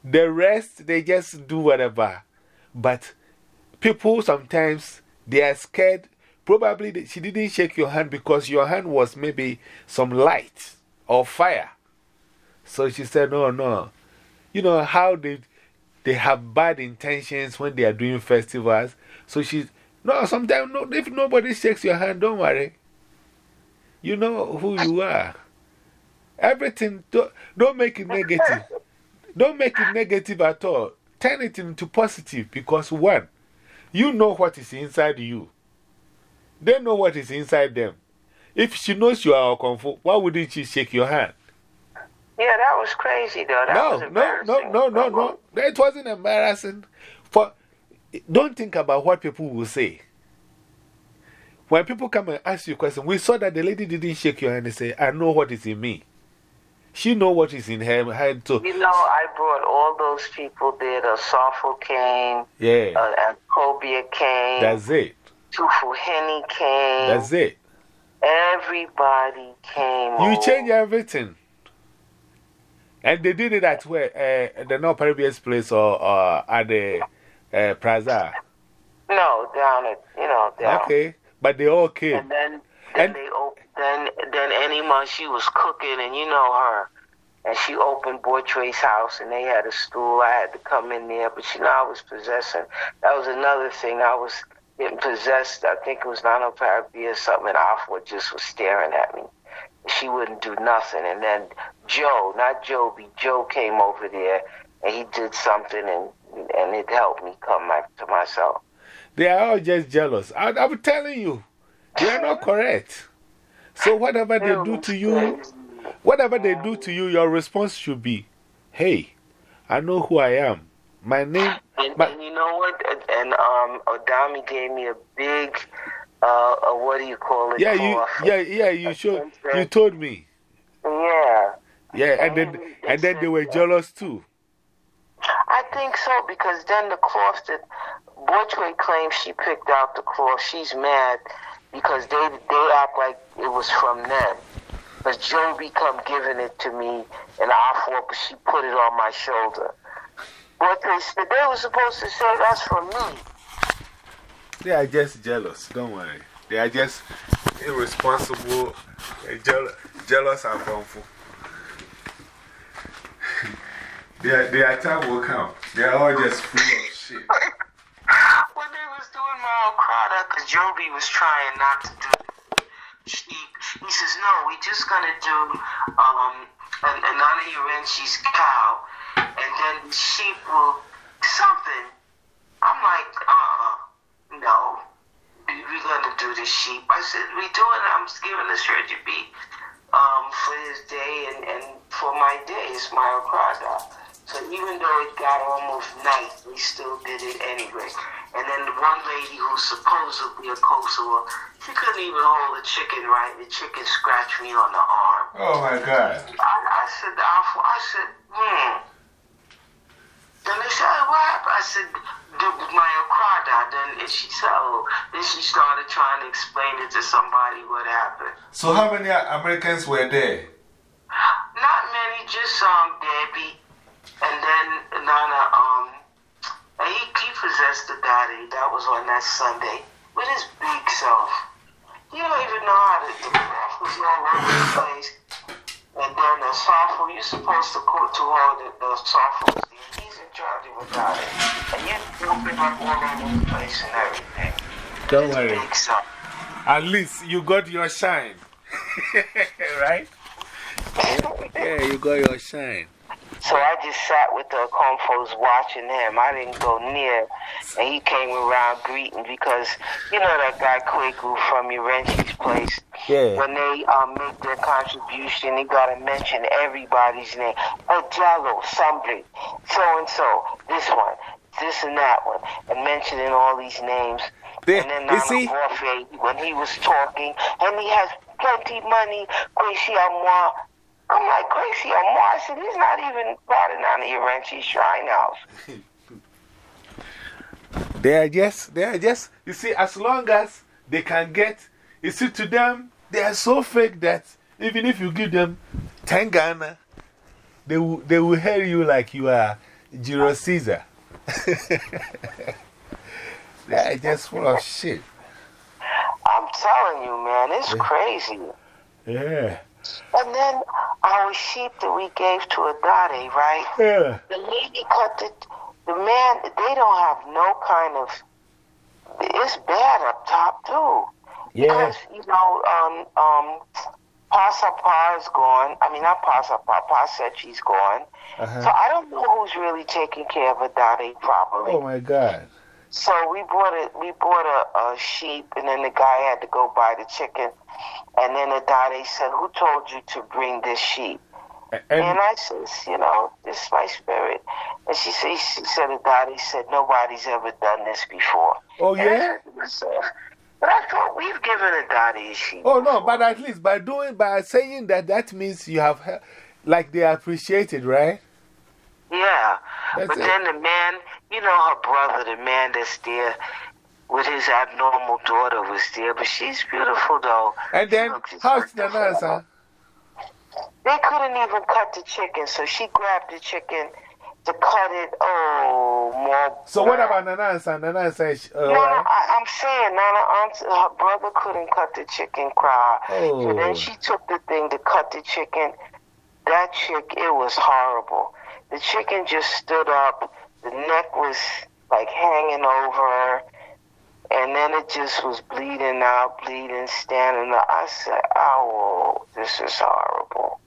The rest, they just do whatever. But people sometimes, they are scared. Probably she didn't shake your hand because your hand was maybe some light or fire. So she said, No, no. You know how they, they have bad intentions when they are doing festivals. So she, no, sometimes no, if nobody shakes your hand, don't worry. You know who you are. Everything, don't, don't make it negative. Don't make it negative at all. Turn it into positive because, one, you know what is inside you. They know what is inside them. If she knows you are a comfort, why wouldn't she shake your hand? Yeah, that was crazy, though. That no, no, no, no, no, no. It wasn't embarrassing. For, don't think about what people will say. When people come and ask you a question, we saw that the lady didn't shake your hand and say, I know what is in me. She know what is in her head too. You know, I brought all those people there. The Safo came. Yeah. Uh, and Cobia came. That's it. Tufu Henny came. That's it. Everybody came. You change everything. And they did it at where? Uh, the North Peruvian's place or uh, at the uh, Plaza? No, down at, you know, down. Okay. But they all came. And then, then And- they then, then Annie month she was cooking, and you know her. And she opened Boytre's house, and they had a stool. I had to come in there, but you know, I was possessing. That was another thing. I was getting possessed. I think it was Nano Parabia or something, and Afua just was staring at me. She wouldn't do nothing. And then Joe, not Joby, Joe came over there, and he did something, and, and it helped me come back to myself. They are all just jealous. I, I'm telling you, they are not correct. So, whatever they do to you, whatever they do to you, your response should be, Hey, I know who I am. My name, And, my, and you know what? And, and um, Odami gave me a big uh, uh, what do you call it? Yeah, you, yeah, yeah, you showed, you told me. Yeah. Yeah, and then, and then they were jealous too. I think so because then the cloth that Borchway claims she picked out the cloth, she's mad because they they act like it was from them. But Joby come giving it to me and I thought she put it on my shoulder. Borchway said they were supposed to say that's from me. They are just jealous, don't worry. They are just irresponsible, jealous, jealous and wrongful. their, their time will come. They are all just full of shit. (laughs) when they was doing my Okada, because Joby was trying not to do he, he says, no, we just going to do um, an, Anani Urenchi's cow, and then the sheep will something. I'm like, uh-uh, no. We're going to do the sheep. I said, we do it. I'm giving the surgery beat um, for his day and, and for my day. It's my Okada. So even though it got almost night, we still did it anyway. And then the one lady who's supposedly a Kosovo, she couldn't even hold the chicken right. The chicken scratched me on the arm. Oh my God. I, I said, I said, hmm. Then they said, what happened? I said, my Okada. Then she said, oh. Then she started trying to explain it to somebody what happened. So how many Americans were there? Not many, just um, Debbie. And then Nana, um, he, he possessed the daddy. That was on that Sunday with his big self. You don't even know how to, the breath was all over the place. And then the softball, you're supposed to go to all the, the softballs. He's in charge of daddy. And you're open up all over the place and everything. Don't worry. Big self. At least you got your shine. (laughs) right? (laughs) Yeah, you got your shine. So I just sat with the Comfos watching him. I didn't go near. And he came around greeting because, you know, that guy Kwaku from Urenchi's place. Yeah. When they um, make their contribution, they got to mention everybody's name. Oh, Jello, somebody, so and so, this one, this and that one, and mentioning all these names. And then you Nana see? Orfe, when he was talking, and he has plenty money, Kwesi Amwa. I'm like, Kwesi Amwa, I said, he's not even part of Nana Urenchi Shrine House. (laughs) They are just, they are just, you see, as long as they can get, you see, to them, they are so fake that even if you give them 10 Ghana, they will, they will hail you like you are Jiro Caesar. (laughs) they are just full of shit. I'm telling you, man, it's crazy. Yeah. And then our sheep that we gave to Adade, right? Yeah. The lady cut the, the man, they don't have no kind of, it's bad up top too. Yeah. Because, you know, um, um, Pasa Pa is gone. I mean, not Pasa Pa, Pasechi's gone. Uh -huh. So I don't know who's really taking care of Adade properly. Oh my God. So we bought a we bought a, a sheep, and then the guy had to go buy the chicken, and then the daddy said, "Who told you to bring this sheep?" And, And I says, "You know, this is my spirit." And she said, "She said the daddy said nobody's ever done this before." oh, And I yeah? said But I thought we've given a daddy a sheep. Oh, no, but at least by doing, by saying that, that means you have, like, they appreciate it, right? Yeah. That's but it. then the man, you know, her brother, the man that's there with his abnormal daughter was there, but she's beautiful though. And then, how's the answer? They couldn't even cut the chicken, so she grabbed the chicken to cut it. Oh, more. So, what about Nanansa? Nanansa. Uh, No, no, I, I'm saying, Nana, aunt, her brother couldn't cut the chicken, cry. So Oh. then she took the thing to cut the chicken. That chick, it was horrible. The chicken just stood up. The neck was like hanging over. And then it just was bleeding out, bleeding, standing up. I said, oh, this is horrible.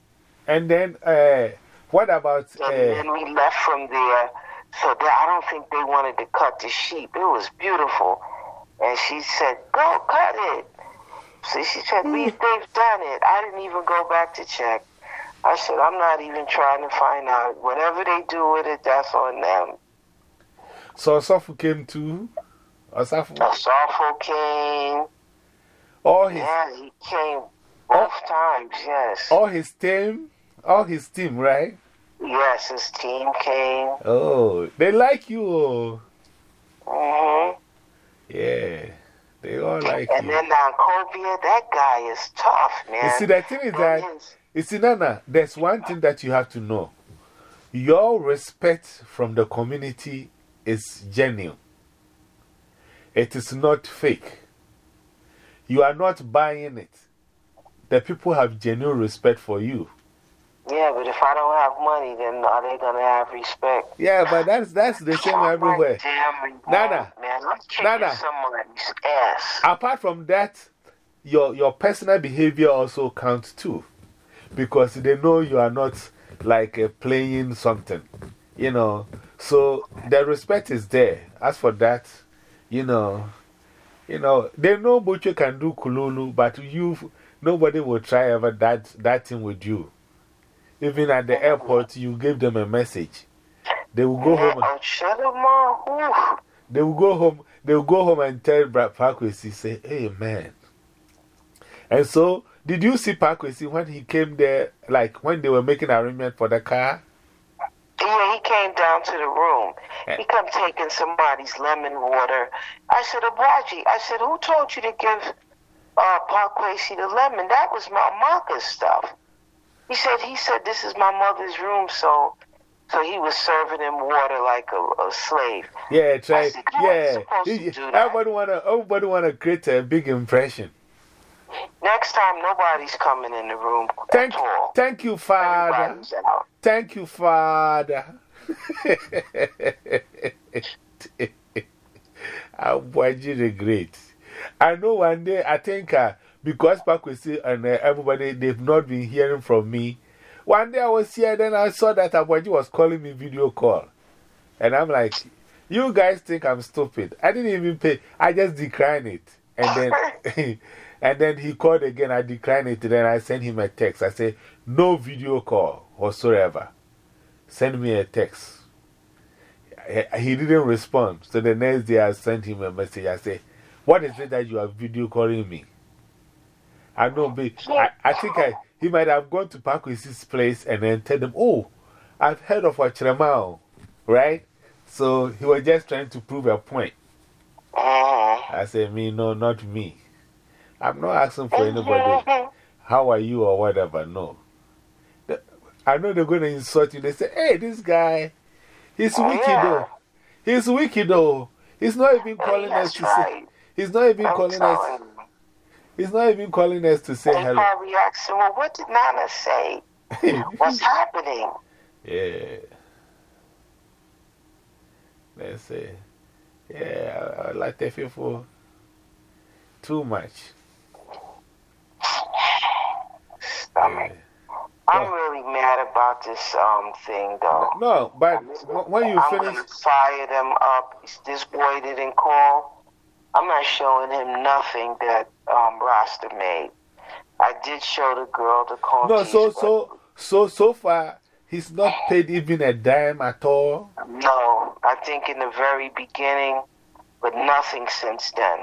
And then, uh, what about. And Uh, then we left from there. So that, I don't think they wanted to cut the sheep. It was beautiful. And she said, go cut it. So she said, we, they've done it. I didn't even go back to check. I said, I'm not even trying to find out. Whatever they do with it, that's on them. So, Sofu came too? Or Sofu? Asafo came. All his, Yeah, he came both times, yes. all his team, all his team, right? Yes, his team came. Oh, they like you. Oh. hmm Yeah, they all like And you. then down that guy is tough, man. You see, the thing is that, you see, Nana, there's one thing that you have to know. Your respect from the community is genuine, it is not fake. You are not buying it. The people have genuine respect for you. Yeah, but if I don't have money, then are they to have respect? Yeah, but that's, that's the same Oh, everywhere. Damn Nana. Man, I'm kicking Nana. somebody's ass. Apart from that, your, your personal behavior also counts too. Because they know you are not like uh, playing something, you know. So the respect is there. As for that, you know, you know, they know Bucho can do Kululu, but you, nobody will try ever that, that thing with you. Even at the oh, airport, you give them a message. They will go home. Oh, shut up, Mom. Ooh. They will go home, they will go home and tell Brad Parkwesi, say, hey man. And so, did you see Parkwesi when he came there, like when they were making arrangement for the car? Yeah, he came down to the room. He come taking somebody's lemon water. I said, Abaji, I said, who told you to give uh, Parkwasi the lemon? That was my mother's stuff. He said, he said, this is my mother's room, so so he was serving him water like a, a slave. Yeah, try. said, "You weren't Yeah. supposed to He- do that." Everybody wanna, everybody wanna create a big impression. Next time, nobody's coming in the room Thank, at all. thank you, Father. Thank you, Father. (laughs) Abuaji the Great. I know one day, I think uh, because Pakwesi and uh, everybody, they've not been hearing from me. One day I was here, then I saw that Abuaji was calling me video call. And I'm like, you guys think I'm stupid. I didn't even pay, I just declined it. And then, (laughs) (laughs) and then he called again, I declined it. Then I sent him a text. I said, no video call whatsoever. Send me a text. He- didn't respond. So the next day I sent him a message. I said, What is it that you are video calling me? I know, but I, I think I, he might have gone to Pakwesi's place and then tell them, Oh, I've heard of Wachiremao, right? So he was just trying to prove a point. Mhm. I said, Me, no, not me. I'm not asking for anybody. How are you or whatever. No. I know they're going to insult you. They say, hey, this guy, he's Oh, wicked yeah. though. He's wicked though. He's not even calling us to say, he's not even I'm calling us, he's not even calling us to say They hello. probably asking, well, what did Nana say? (laughs) What's happening? yeah. Let's say, yeah, I, I like the people too much. Stomach. I'm really mad about this um thing, though. No, but wh- when you I'm finish, fire them up. This boy didn't call. I'm not showing him nothing that um Rasta made. I did show the girl the call. no, so, so, so, so far, he's not paid even a dime at all. No, I think in the very beginning, but nothing since then.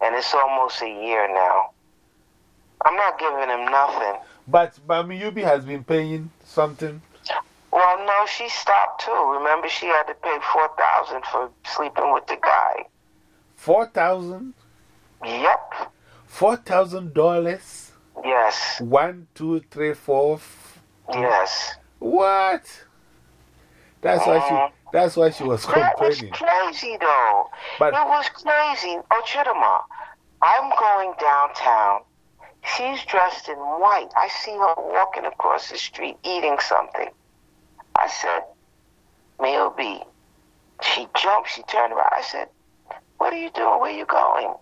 And it's almost a year now. I'm not giving him nothing. But Mami Yubi has been paying something. Well, no, she stopped too. Remember, she had to pay four thousand for sleeping with the guy. Four thousand? Yep. Four thousand dollars? Yes. One, two, three, four. Yes. What? That's why she, mm-hmm. that's why she was complaining. That was crazy, though. But- it was crazy. Oh, Chidama, I'm going downtown. She's dressed in white. I see her walking across the street eating something. I said, Mail B. She jumped. She turned around. I said, What are you doing? Where are you going?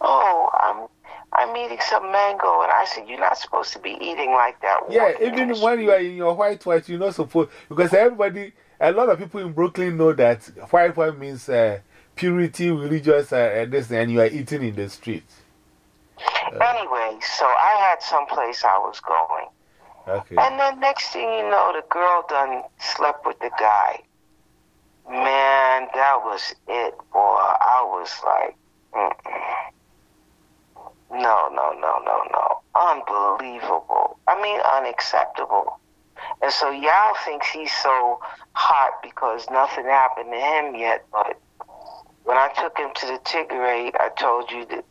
Oh, I'm I'm eating some mango. And I said, You're not supposed to be eating like that. Yeah, even when you are in your white white, you're not supposed. Because everybody, a lot of people in Brooklyn know that white white means uh, purity, religious, uh, and this, and you are eating in the street. Anyway, so I had someplace I was going. Okay. And then next thing you know, the girl done slept with the guy. Man, that was it, boy. I was like, mm-mm. No, no, no, no, no. Unbelievable. I mean, unacceptable. And so Yao thinks he's so hot because nothing happened to him yet. But when I took him to the Tigray, I told you that,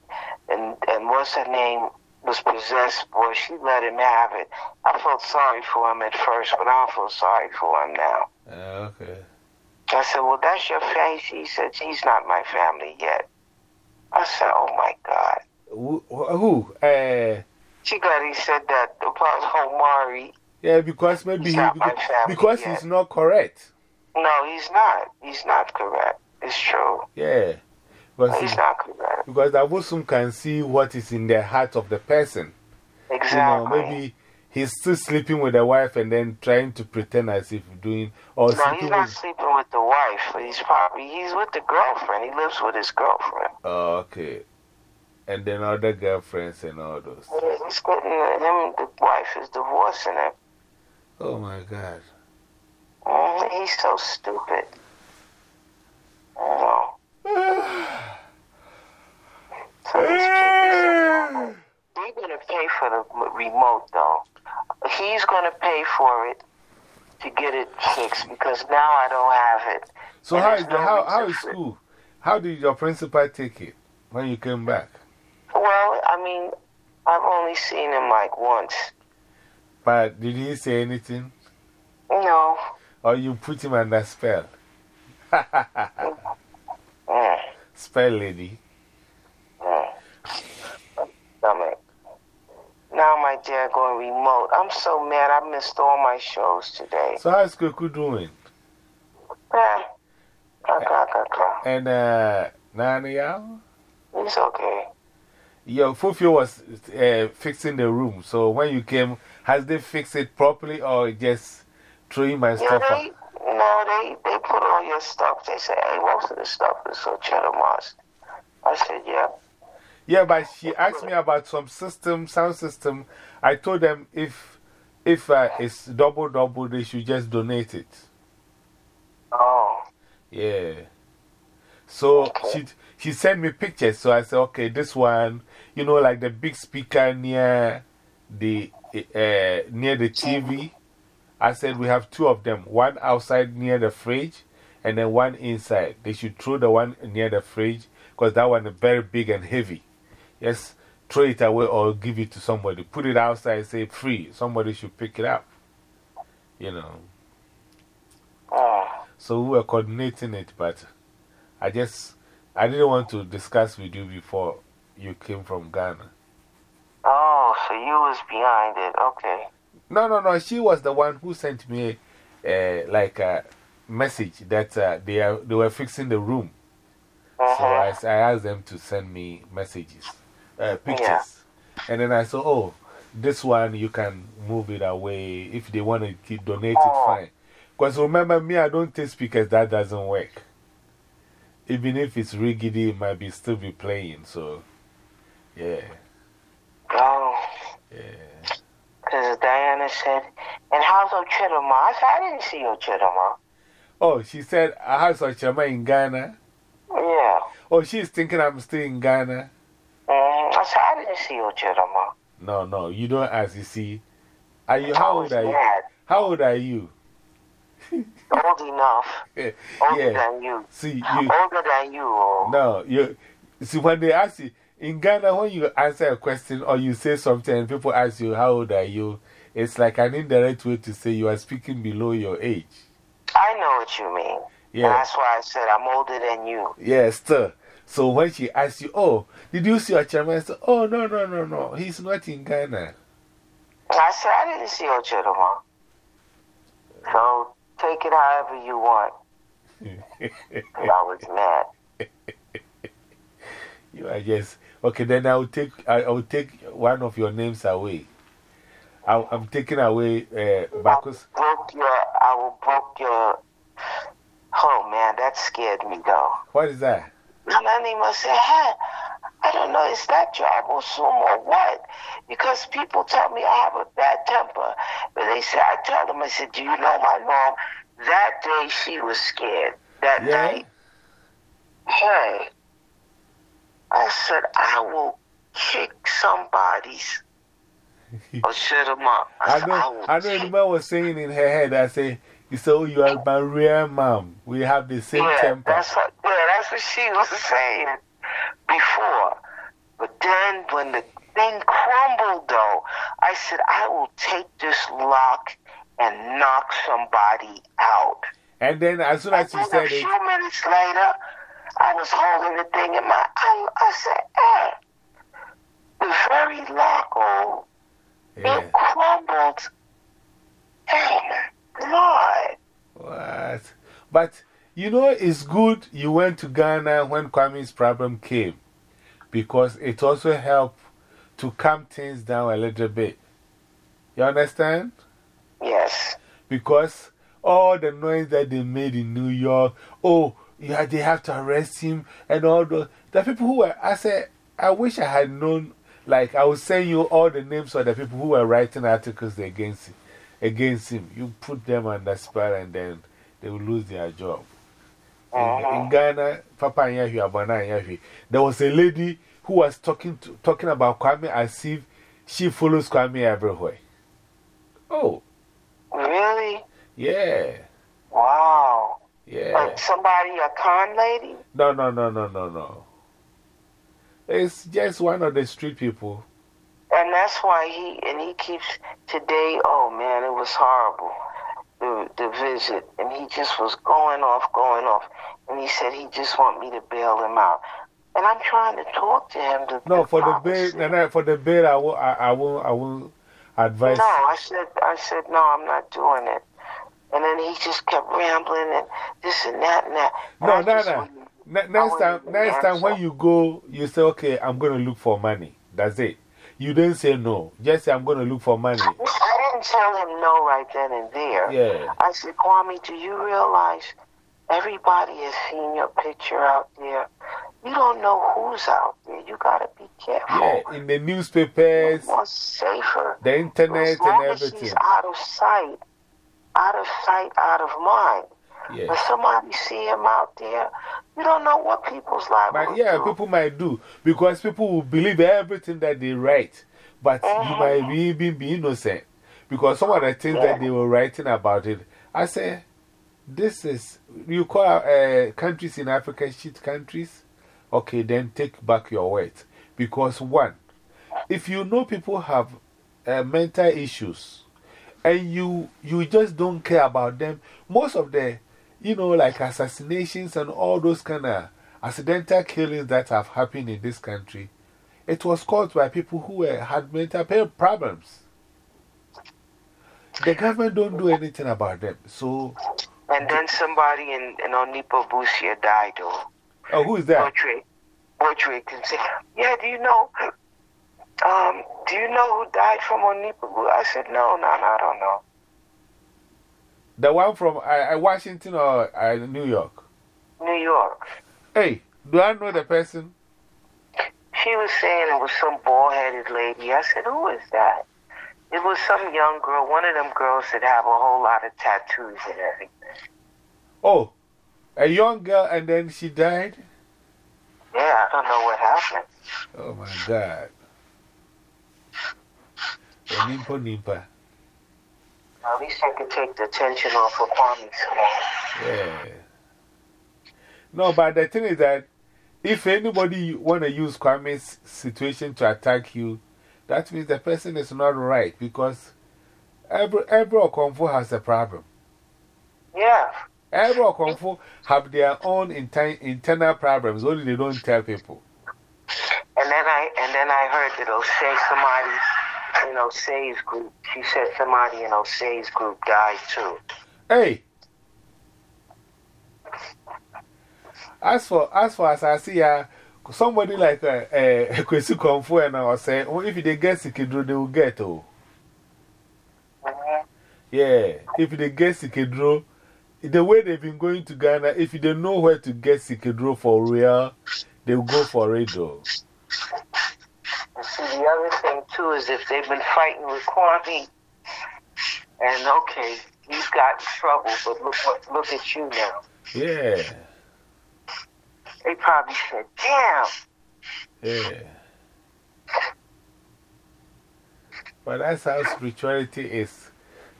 and, and what's her name was possessed, boy, she let him have it. I felt sorry for him at first, but I don't feel sorry for him now. Uh, okay. I said, Well, that's your face. He said, He's not my family yet. I said, Oh my God. Who? who? Uh, She got, he said that about Omari. yeah, because maybe He's he, because, family because he's not correct. No, he's not. He's not correct. It's true. Yeah. Because, he- because the Awosum can see what is in the heart of the person. Exactly. You know, maybe he's still sleeping with the wife and then trying to pretend as if doing, or no, he's not with. sleeping with the wife. He's probably, he's with the girlfriend. He lives with his girlfriend. Oh, okay. And then other girlfriends and all those. He's getting him, the wife is divorcing him. Oh my God. Mm, he's so stupid. I know. So these people, they're going to pay for the remote, though. He's going to pay for it to get it fixed because now I don't have it. So, how there's no how, how is school? How did your principal take it when you came back? Well, I mean, I've only seen him like once. But did he say anything? No. Or you put him under spell? (laughs) Mm, spell lady. mm. Stomach. Now my dad going remote. I'm so mad. I missed all my shows today. So, how's Kuku doing? Eh. And uh? It's okay. Your Fufio was uh, fixing the room. So, when you came, has they fixed it properly or just throwing my stuff? They, no, they, they put all your stuff. They say, hey, most of the stuff is so cheddar moss. I said, yeah. Yeah, but she asked me about some system, sound system. I told them if, if uh, it's double double, they should just donate it. Oh, Yeah. So Okay. she, she sent me pictures. So I said, okay, this one, you know, like the big speaker near the, uh, near the TV. I said, we have two of them one outside near the fridge and then one inside. They should throw the one near the fridge because that one is very big and heavy. Just throw it away or give it to somebody. Put it outside, say free. Somebody should pick it up. You know. oh. So we were coordinating it, but I just, I didn't want to discuss with you before you came from Ghana. Oh, so you was behind it. Okay. No, no, no. She was the one who sent me uh, like a message that uh, they, are, they were fixing the room. So I, Uh-huh. I asked them to send me messages, uh, pictures. And then I said, oh, this one you can move it away. If they want to keep donate it, Oh. fine. Because remember, me, I don't take speakers, that doesn't work. Even if it's riggedy, it might be still be playing. So, yeah, Oh, yeah. Because Diana said, and how's Ochidama? I said, I didn't see Ochidama. Oh, she said, I have such a in Ghana. Yeah. Oh, she's thinking I'm still in Ghana. Mm, I said, I didn't see Ochidama. No, no, you don't ask. You see, are you, how old are you? How old are you? (laughs) Old enough. (laughs) Yeah. Older than you. See, you, Older than you. Oh. no, you see, when they ask you in Ghana, when you answer a question or you say something and people ask you, How old are you? It's like an indirect way to say you are speaking below your age. I know what you mean. Yeah, that's why I said I'm older than you. Yes, sir. So when she asks you, Oh, did you see your chairman? I said, Oh, no, no, no, no, he's not in Ghana. I said, I didn't see Ochidama. So take it however you want. (laughs) I was mad. you are just, okay, then I will take, I, I will take one of your names away. I, I'm taking away uh, Bacchus. Broke your, I will broke your. Oh man, that scared me though. What is that? Anonymous said, hey, I don't know, is that tribal sumo or what? Because people tell me I have a bad temper. But they said, I told them, I said, do you know my mom? That day she was scared. That Yeah. night. Hey. I said, I will kick somebody's (laughs) or shut them up. I, I said, know, will I know the man was saying in her head, I say, you oh, you are my real mom. We have the same yeah, temper. That's what, yeah, that's what she was saying before. But then when the thing crumbled, though, I said, I will take this lock and knock somebody out. And then as soon as And she a said it, few minutes later, I was holding the thing in my I, I said, eh. The very lock, yeah. it crumbled. My Lord. What? But you know, it's good you went to Ghana when Kwame's problem came because it also helped to calm things down a little bit. You understand? Yes. Because all the noise that they made in New York, oh, yeah, they have to arrest him, and all those. The people who were, I said, I wish I had known, like, I would send you all the names of the people who were writing articles against him. Against him. You put them under spell, and then they will lose their job. In, uh-huh. in Ghana, Papa and Yahui, Abana and Yahui, there was a lady who was talking, to, talking about Kwame as if she follows Kwame everywhere. Oh, Really? yeah, Wow. Yeah. Like somebody, a con lady? No, no, no, no, no, no. It's just one of the street people. And that's why he, and he keeps, today, oh man, it was horrible, the, the visit. And he just was going off, going off. And he said he just want me to bail him out. And I'm trying to talk to him. To, No, for the bail, no, for the bail, I will, I, I will, I will advise. No, I said, I said, no, I'm not doing it. And then he just kept rambling and this and that and that. And No, no, no. next time, next time when you go, you say, okay, I'm going to look for money. That's it. You didn't say no. Just say, I'm going to look for money. I didn't tell him no right then and there. Yeah. I said, Kwame, do you realize everybody has seen your picture out there? You don't know who's out there. You got to be careful. Yeah. In the newspapers, More safer. the internet, as long and everything. out of sight, out of sight, out of mind. Yeah. But somebody see him out there, you don't know what people's lives But yeah, do. people might do because people will believe everything that they write. But you might be, even be innocent because some of the things that they were writing about it, I say, this is, you call uh, countries in Africa shit countries? Okay, then take back your words. Because one, if you know people have uh, mental issues and you, you just don't care about them, most of the, you know, like assassinations and all those kind of accidental killings that have happened in this country, it was caused by people who were, had mental problems. The government don't do anything about them. So, And then somebody in, in Onipo Busia died, though. oh, who is that? Portrait, portrait yeah, do you know, um, do you know who died from Onipa? I said, no, no, no, I don't know. The one from uh, uh, Washington or uh, New York? New York. Hey, do I know the person? She was saying it was some bald-headed lady. I said, who is that? It was some young girl, one of them girls that have a whole lot of tattoos and everything. Oh, a young girl and then she died? Yeah, I don't know what happened. Oh my God. A Nimpo Nimpa. At least I could take the attention off of Kwame Small. Yeah. No, but the thing is that if anybody want to use Kwame's situation to attack you, that means the person is not right because every, every Okonfo has a problem. Yeah. Every Okonfo have their own inter internal problems, only they don't tell people. And then I and then I heard that Osei somebody in Osei's group. She said somebody in Osei's group died too. Hey! As for, as for as I see, uh, somebody like a uh, uh, (laughs) Kwesi Konfo and I say, oh, if they get Sikidro, they will get. Oh. Mhm. Yeah, if they get Sikidro, the way they've been going to Ghana, if they know where to get Sikidro for real, they will go for it. Though. And see, the other thing too is if they've been fighting with Kwame, and okay, he's got in trouble, but look what look at you now. Yeah, They probably said, "Damn, yeah. But that's how spirituality is.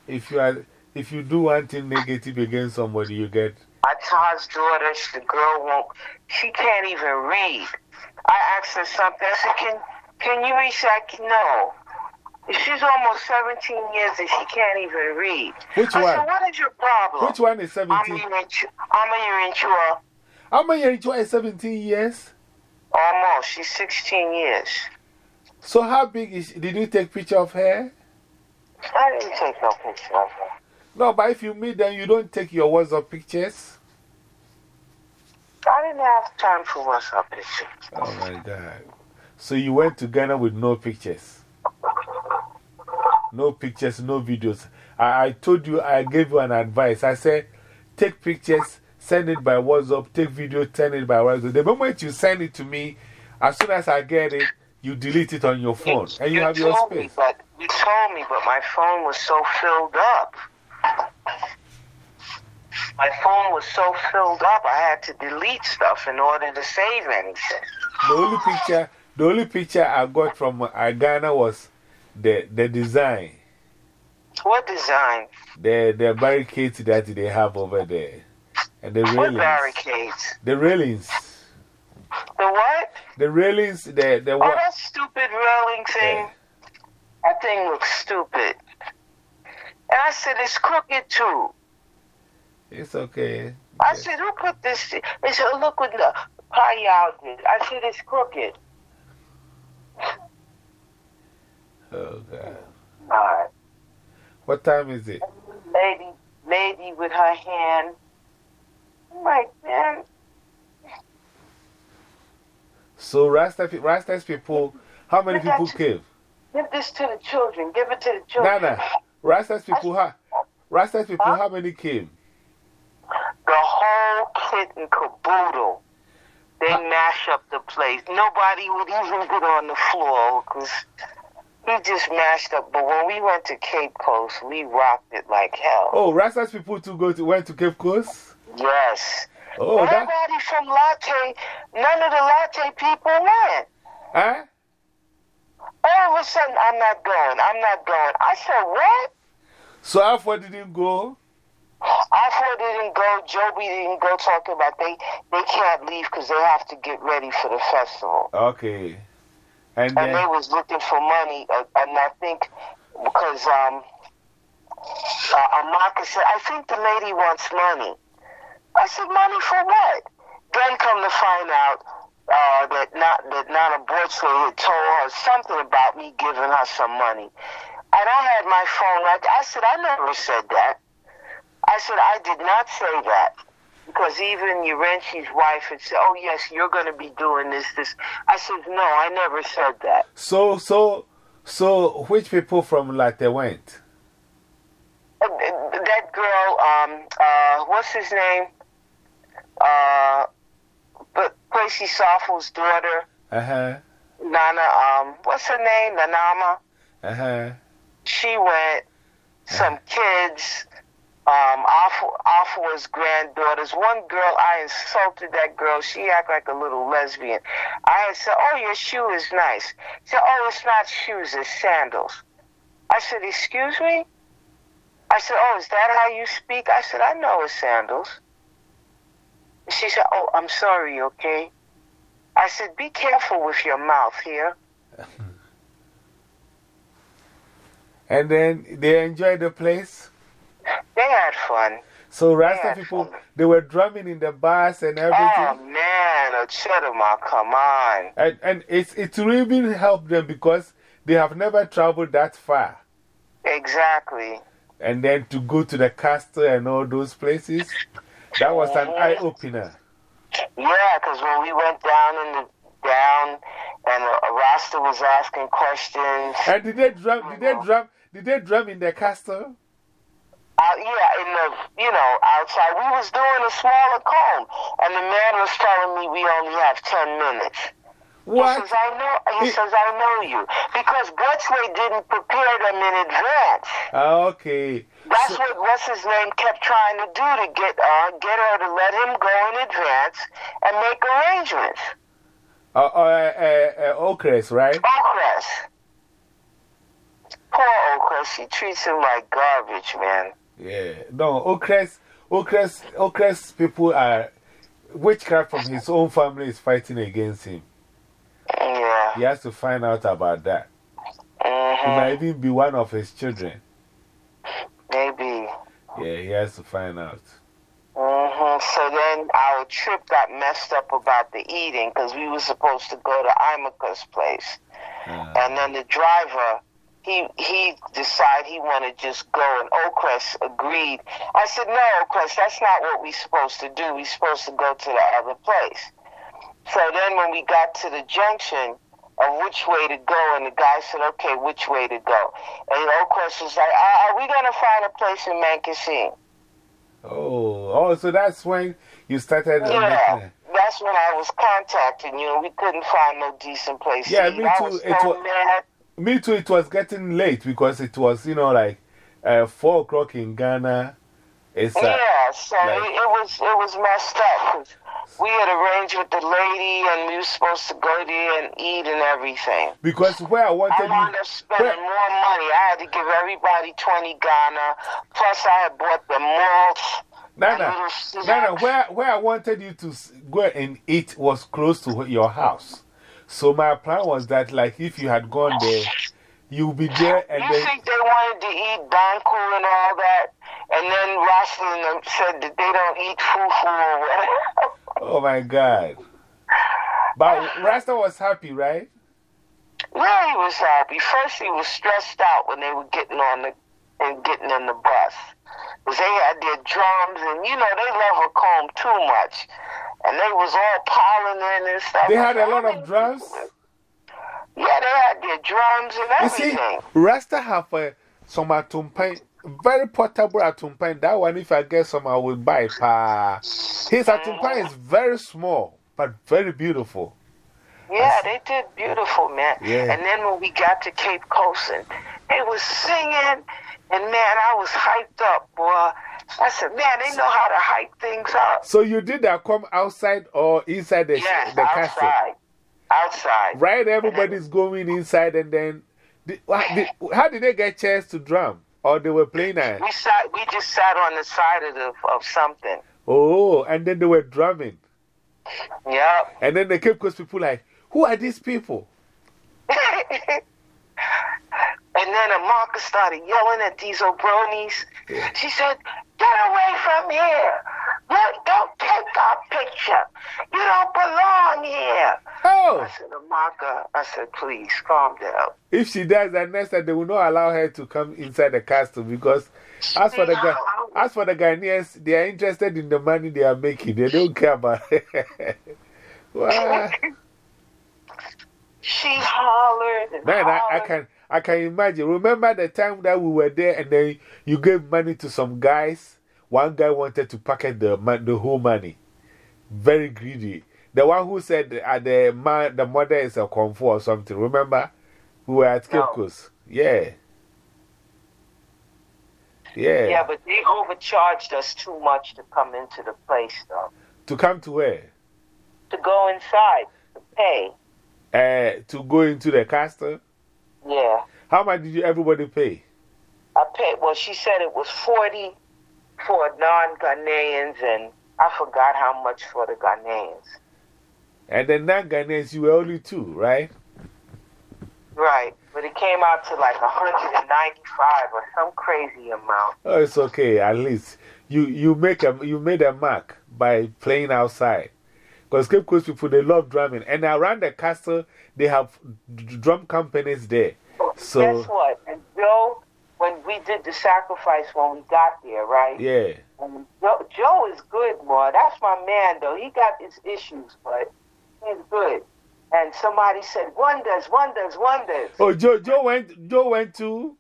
If you, are, if you do one thing negative against somebody, you get. I Todd's daughter, the girl won't, she can't even read. I asked her something. I said, Can, can you read? She No. She's almost 17 years and she can't even read. Which I one? said, What is your problem? Which one is 17? I'm 17? in, I'm in Chua. How many years? You are 17 years? Almost. She's 16 years. So, how big is she? Did you take picture of her? I didn't take no picture of her. No, but if you meet them, you don't take your WhatsApp pictures. I didn't have time for WhatsApp pictures. Oh my God. So, you went to Ghana with no pictures? No pictures, no videos. I, I told you, I gave you an advice. I said, take pictures, send it by WhatsApp, take video, send it by WhatsApp. The moment you send it to me, as soon as I get it, you delete it on your phone and you, have your told space. Me, but, you told me, but my phone was so filled up. My phone was so filled up, I had to delete stuff in order to save anything. The only picture, the only picture I got from uh, Ghana was the, the design, What design? the, the barricades that they have over there. And the What railings. barricades? The railings. The what? The railings, the, the Oh, what? that stupid railing thing. Yeah. That thing looks stupid. And I said, it's crooked too. It's okay. I said, who put this? They said, look what the Payal did. I said, it's crooked. Oh, God. All right. What time is it? Lady, lady with her hand. Like, man, So, Rasta, Rasta's people, how many people came? give this to the children. Give it to the children. Nana, Rasta's people, how, Rasta's people, Huh? how many came? The whole kit and caboodle. They mash up the place. Nobody would even get on the floor because he just mashed up. But when we went to Cape Coast, we rocked it like hell. Oh, Rasta's people to go to, went to Cape Coast? Yes. Oh, that, Nobody from Latte, none of the Latte people went. huh? All of a sudden, I'm not going. I'm not going. I said, what? So, Alpha didn't go? Alpha didn't go. Joby didn't go talking about they, they can't leave because they have to get ready for the festival. Okay. And And they was looking for money. Uh, and I think because um, uh, Amaka said, I think the lady wants money. I said, money for what? Then come to find out uh, that not that Nana Borchley had told her something about me giving her some money. And I had my phone right. I said, I never said that. I said, I did not say that. Because even Urenchi's wife had said, oh, yes, you're going to be doing this, this. I said, no, I never said that. so, so, so, which people from Latte went? Uh, that girl, um, uh, what's his name? Uh, but Quincy Saffo's daughter, Uh huh. Nana, um, what's her name? Nanama. Uh huh. She went. Some kids, um, Alpha, Alpha's granddaughters. One girl, I insulted that girl. She act like a little lesbian. I said, "Oh, your shoe is nice." She said, "Oh, it's not shoes, it's sandals." I said, "Excuse me." I said, "Oh, is that how you speak?" I said, "I know it's sandals." She said, "Oh, I'm sorry, okay." I said, "Be careful with your mouth here." (laughs) And then they enjoyed the place. They had fun. So, Rasta people, they were drumming in the bars and everything. Oh everything. man, a Cheddar, come on. And, and it's, it really helped them because they have never traveled that far. Exactly. And then to go to the castle and all those places, that was an eye opener. Yeah, because when we went down in the down, and uh, Rasta was asking questions. And did they drum? Did they drum? Did they drum in the castle? Uh, yeah, in the you know outside, we was doing a smaller cone, and the man was telling me we only have ten minutes. He What? says I know. He It- says I know you because Bletchley didn't prepare them in advance. Okay. That's So- what what's his name kept trying to do to get uh, get her to let him go in advance and make arrangements. Uh, uh, uh, uh, Okres, right? Oakres. Poor Yeah, she treats him like garbage, man. Yeah. No, Okres, Okres, Okres people are. Witchcraft from his own family is fighting against him. Yeah. He has to find out about that. He hmm might even be one of his children. Maybe. Yeah, he has to find out. hmm So then our trip got messed up about the eating because we were supposed to go to Imika's place. Uh, And then the driver, he he decided he wanted to just go, and Oakrest agreed. I said, no, Oakrest, that's not what we're supposed to do. We're supposed to go to the other place. So then when we got to the junction of which way to go, and the guy said, okay, which way to go? And Oakrest was like, are, are we going to find a place in Mankasim? oh, oh, so that's when you started. uh, Yeah, that's when I was contacting you, and we couldn't find no decent place Yeah, to eat. me I too. was It so wa- mad. Me too, it was getting late because it was, you know, like uh, 4 o'clock in Ghana. It's, uh, Yeah, so like- it, it was it was messed up we had arranged with the lady and we were supposed to go there and eat and everything. because where I I wanted wound you. up spending Where, more money. I had to give everybody twenty Ghana. Plus, I had bought the malts. Nana, Nana, where, where I wanted you to go and eat was close to your house. So my plan was that, like, if you had gone there, you'll be there and You then. think they wanted to eat banku and all that, and then Rosalind said that they don't eat fufu or whatever. Oh my God. But Rasta was happy, right? Yeah, he was happy. First, he was stressed out when they were getting on the and getting in the bus. They had their drums, and you know, they love a comb too much. And they was all piling in and stuff. They had a lot of drums. Yeah, they had their drums and everything. You see. Rasta have uh, some atumpan, very portable atumpan. That one, if I get some, I will buy. Pa. His atumpan is very small, but very beautiful. Yeah, they did beautiful, man. Yeah. And then when we got to Cape Coast, and they was singing, and man, I was hyped up, boy. I said, man, they know how to hype things up. So you did that come outside or inside the, Yes, the castle? outside. Outside. Right, everybody's going inside, and then. Did, how, did, how did they get chairs to drum? Or they were playing that? We sat. We just sat on the side of the, of something. Oh, and then they were drumming. Yep. And then the Cape Coast people like, who are these people? (laughs) And then Amaka started yelling at these Obronis. She said, Get away from here. Look, don't take our picture. You don't belong here. Oh, I said, Amaka, I said, please, calm down. if she does that next time, they will not allow her to come inside the castle because, as for the, as for the Ghanaians, they are interested in the money they are making. They don't care about (laughs) Wow. (laughs) She hollered and Man, I, I, hollered. can, I can imagine. Remember the time that we were there and then you gave money to some guys? One guy wanted to pocket the, the whole money. Very greedy. The one who said uh, the, man, the mother is a kung fu or something. Remember? We were at Cape No. Coast. Yeah. Yeah. Yeah, but they overcharged us too much to come into the place, though. To come to where? To go inside, to pay. Uh, to go into the castle? Yeah. How much did you everybody pay? I paid, well, she said it was 40 for non Ghanaians, and I forgot how much for the Ghanaians. And then non Ghanaians, you were only two, right? Right. But it came out to like 195 or some crazy amount. Oh, it's okay. At least you, you, make a, you made a mark by playing outside. Because Cape Coast people, they love drumming. And around the castle, they have drum companies there. So, Guess what? And Joe, when we did the sacrifice when we got there, right? yeah. And Joe, Joe is good, boy. That's my man, though. He got his issues, but he's good. And somebody said, wonders, wonders, wonders. Oh, Joe, Joe, went, Joe went to.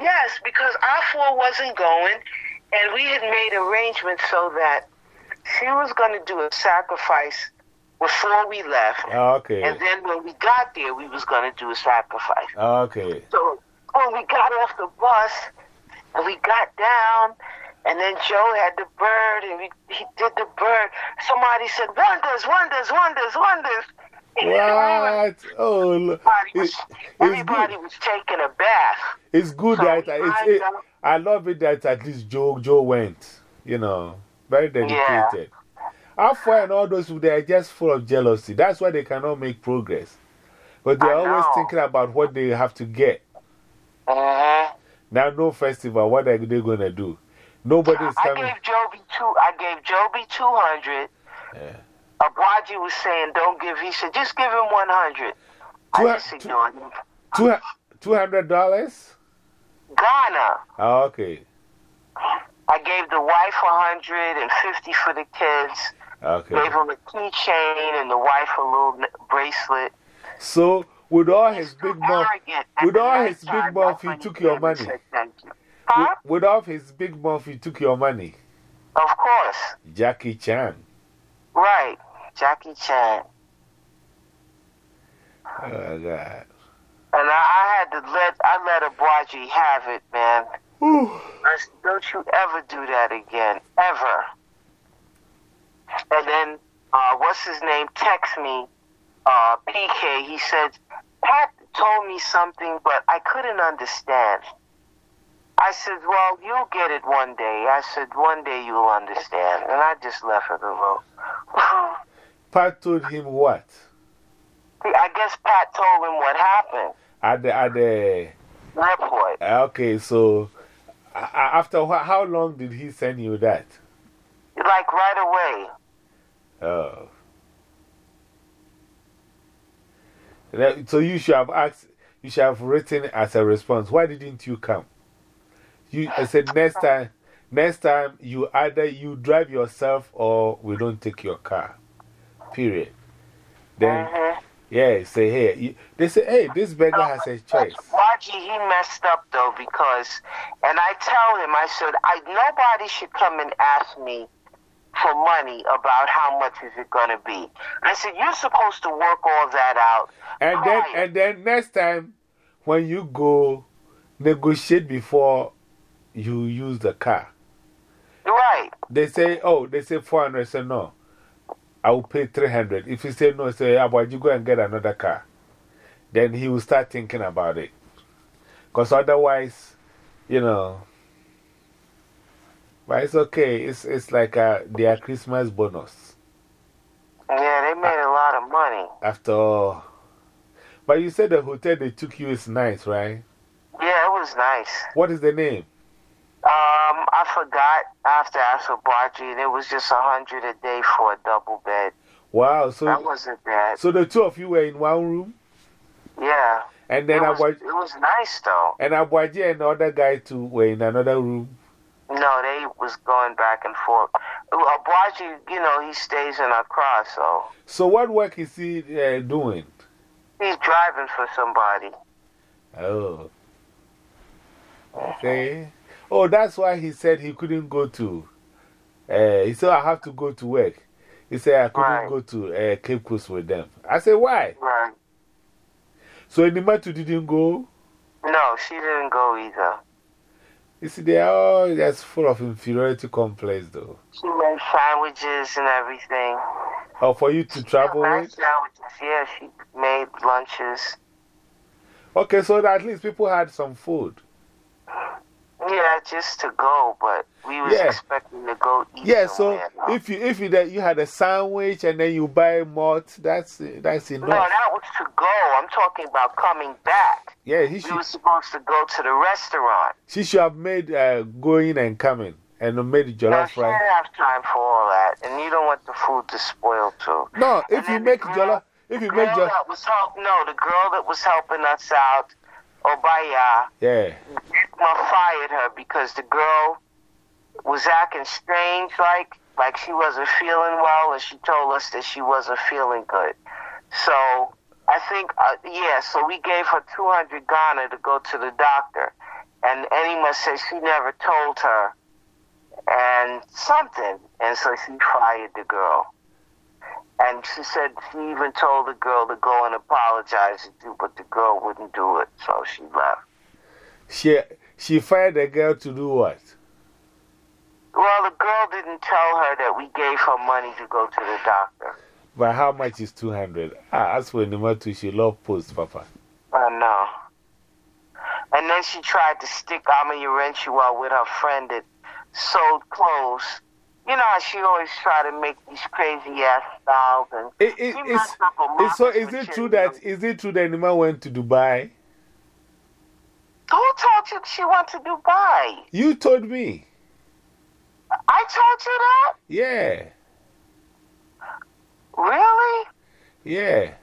Yes, because our four wasn't going, and we had made arrangements so that she was going to do a sacrifice before we left. Okay. And then when we got there, we was going to do a sacrifice. Okay. So when we got off the bus and we got down, and then Joe had the bird, and we, he did the bird. Somebody said, "Wonders, wonders, wonders, wonders." (laughs) What? Oh, look. Everybody was, everybody was taking a bath. It's good So that it's, it. I love it that at least Joe, Joe went, you know, very dedicated. Alpha and all those, they are just full of jealousy. That's why they cannot make progress. But they're always know. thinking about what they have to get. Uh-huh. Now, no festival, what are they going to do? Nobody's I coming. gave Joby two. I gave Joby two hundred. Yeah. Abwaji was saying, "Don't give." He said, "Just give him one hundred. Two- I just ignored him. Two, $200? Ghana. Oh, okay. I gave the wife hundred and fifty for the kids. Okay. Gave him a keychain and the wife a little bracelet. So, with all his big mouth, with all his big mouth, he took your money. said you. Huh? with, with all his big mouth, he took your money. Of course. Jackie Chan. Right. Jackie Chan. Oh, my God. And I, I had to let I let Abwaji have it, man. Don't you ever do that again. Ever. And then, uh, what's his name? Text me, uh, PK. He said, Pat told me something, but I couldn't understand. I said, Well, you'll get it one day. I said, One day you'll understand. And I just left it alone. (laughs) Pat told him what? I guess Pat told him what happened. At the, at the, Airport. okay, so after how long did he send you that? Like right away. Oh. That- So you should have asked, you should have written as a response. Why didn't you come? You, I said, next time, next time you either you drive yourself or we don't take your car. Period. Then, Mhm. yeah, say, hey, you, they say, hey, this beggar has a choice. Waji, he messed up though because, and I tell him, I said, I nobody should come and ask me for money about how much is it going to be. I said, you're supposed to work all that out. And then, and then next time, when you go negotiate before you use the car, right. they say, oh, they say 400. Say, no, I will pay 300. If you say no, say, yeah, but you go and get another car. Then he will start thinking about it. Because otherwise, you know, but it's okay. It's, it's like a, their Christmas bonus. Yeah, they made a lot of money. After all. But you said the hotel they took you is nice, right? Yeah, it was nice. What is the name? Um, I forgot after Asabaji, and it was just a hundred a day for a double bed. Wow. so That wasn't bad. so the two of you were in one room? Yeah. And then it, was, it was nice though. and Abwaji and the other guy too were in another room? No, they was going back and forth. Abwaji, you know, he stays in Accra, so So, what work is he uh, doing? he's driving for somebody. Oh. Okay. Oh, that's why he said he couldn't go to. Uh, he said, I have to go to work. He said, I couldn't Right. go to uh, Cape Coast with them. I said, why? Right. So, Nimatu didn't go? No, she didn't go either. You see, they are all just full of inferiority complex, though. She made sandwiches and everything. Oh, for you to travel with? sandwiches. Yeah, she made lunches. Okay, so at least people had some food. Yeah, just to go, but we was Yeah. expecting to go eat Yeah, so if you, if you, that you had a sandwich and then you buy malt, that's, that's enough. No, that was to go. I'm talking about coming back. Yeah, he We should, were supposed to go to the restaurant. she should have made uh, going and coming and made No, jollof she rice. didn't have time for all that, and you don't want the food to spoil too. No, And if you then the make jollof, if you make jollof, was no, the girl that was helping us out, Obaya, yeah. I fired her because the girl was acting strange, like like she wasn't feeling well, and she told us that she wasn't feeling good. So I think, uh, yeah, so we gave her 200 Ghana to go to the doctor, and Anima said she never told her, and something, and so she fired the girl. And she said she even told the girl to go and apologize to you, but the girl wouldn't do it, so she left. She, she fired the girl to do what? Well, the girl didn't tell her that we gave her money to go to the doctor. But how much is 200? Ah, as for Nima too, she love post, Papa. I know. And then she tried to stick Ama Urenchua with her friend that sold clothes. You know how she always try to make these crazy ass styles and it, it, she it's, messed up a it's, so is it true that is it true that Nima went to Dubai? Who told you she went to Dubai? You told me. I told you that? Yeah. Really? Yeah.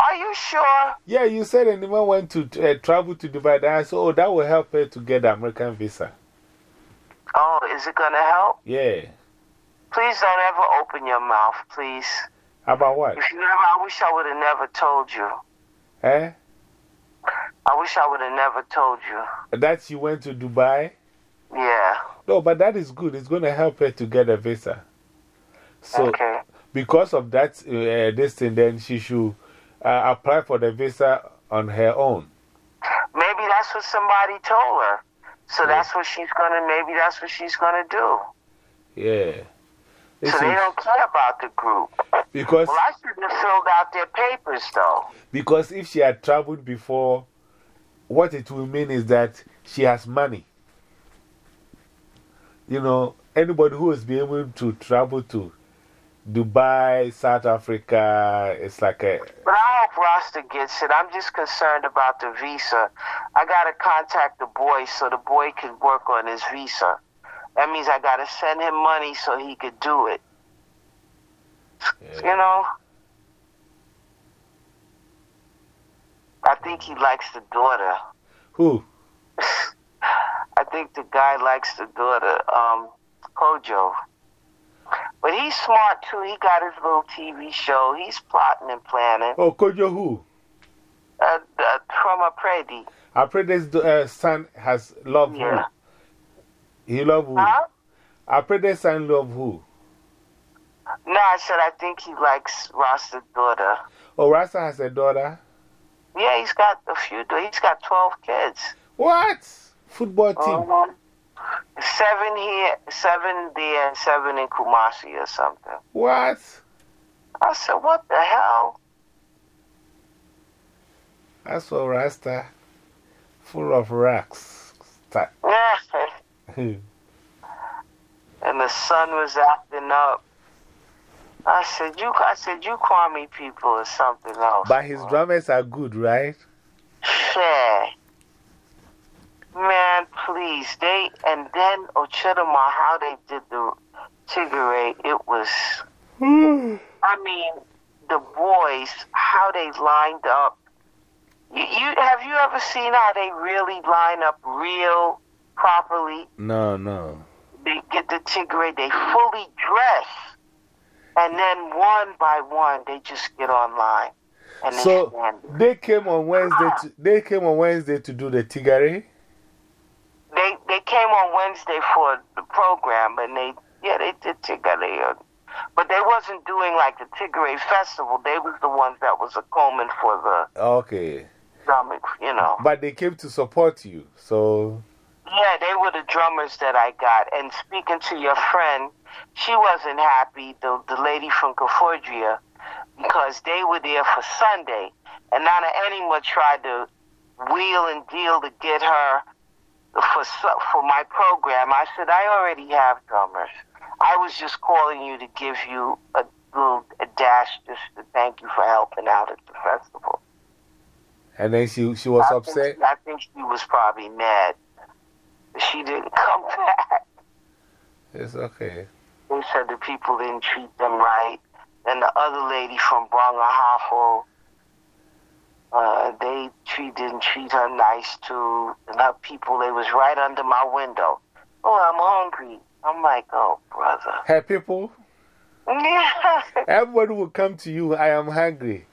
Are you sure? Yeah, you said Nima went to uh, travel to Dubai. Then I said, oh, that will help her to get the American visa. Oh, is it gonna help? Yeah. Please don't ever open your mouth, please. How about what? If you ever, I wish I would have never told you. Eh? I wish I would have never told you. That she went to Dubai? Yeah. No, but that is good. It's going to help her to get a visa. So, okay. because of that, uh, this thing, then she should uh, apply for the visa on her own. Maybe that's what somebody told her. So that's what she's gonna. Maybe that's what she's gonna do. Yeah. So they don't care about the group. because, Well, I shouldn't have filled out their papers though. because if she had traveled before, what it will mean is that she has money. You know, anybody who is be able to travel to Dubai, South Africa, it's like a. But I hope Rasta gets it. I'm just concerned about the visa. I gotta contact the boy so the boy can work on his visa. That means I gotta send him money so he could do it. You know? I think he likes the daughter. Who? (sighs) I think the guy likes the daughter, um, Kojo. But he's smart too. He got his little TV show. He's plotting and planning. Oh, Kojo who? Uh, uh, from a Predi. I pray uh, son has loved Yeah. who? He love who? Huh? I pray this son love who? No, I said I think he likes Rasta's daughter. Oh, Rasta has a daughter. Yeah, he's got a few. He's got twelve kids. What? Football team. Mhm. Seven here, seven there, and seven in Kumasi or something. What? I said, what the hell? That's what Rasta. Full of racks. (laughs) Start. (laughs) and the son was acting up. I said, you, I said, you Kwame people or something else. but his drummers are good, right? Yeah. Man, please. They, and then Ochidama, how they did the Tigare, it was, (sighs) I mean, the boys, how they lined up. You, you Have you ever seen how they really line up real properly? no, no. They get the Tigare, they fully dress. And then one by one, they just get online. And So they came on Wednesday. To, they came on Wednesday to do the Tigare. They they came on Wednesday for the program, and they yeah they did Tigare, but they wasn't doing like the Tigare festival. They was the ones that was a Coleman for the Okay. drumming, you know. But they came to support you. So, Yeah, they were the drummers that I got. And speaking to your friend, she wasn't happy, the the lady from Kafordria, because they were there for Sunday, and Nana Anima tried to wheel and deal to get her for for my program. I said I already have drummers. I was just calling you to give you a little a dash just to thank you for helping out at the festival. and then she, she was I upset. Think, I think she was probably mad. She didn't come back. It's okay. They said the people didn't treat them right. And the other lady from Brong Ahafo, uh, they treat, didn't treat her nice too. And her people, they was right under my window. Oh, I'm hungry. I'm like, oh, brother. Hey, people, Yeah. (laughs) everybody will come to you. I am hungry.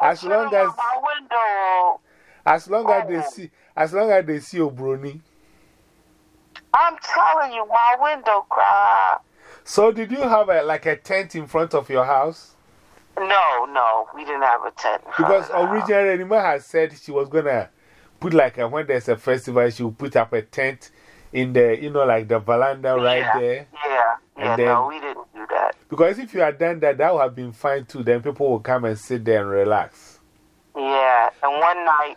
As long as- my window. As long as they Oh. see, as long as they see Obroni. I'm telling you, my window cry. So, did you have a, like a tent in front of your house? No, no, we didn't have a tent. Because of the house. originally, Anima had said she was going to put like a, when there's a festival, she would put up a tent in the, you know, like the veranda right yeah. there. Yeah, yeah, then- no, we didn't do that. Because if you had done that, that would have been fine too. Then people would come and sit there and relax. Yeah, and one night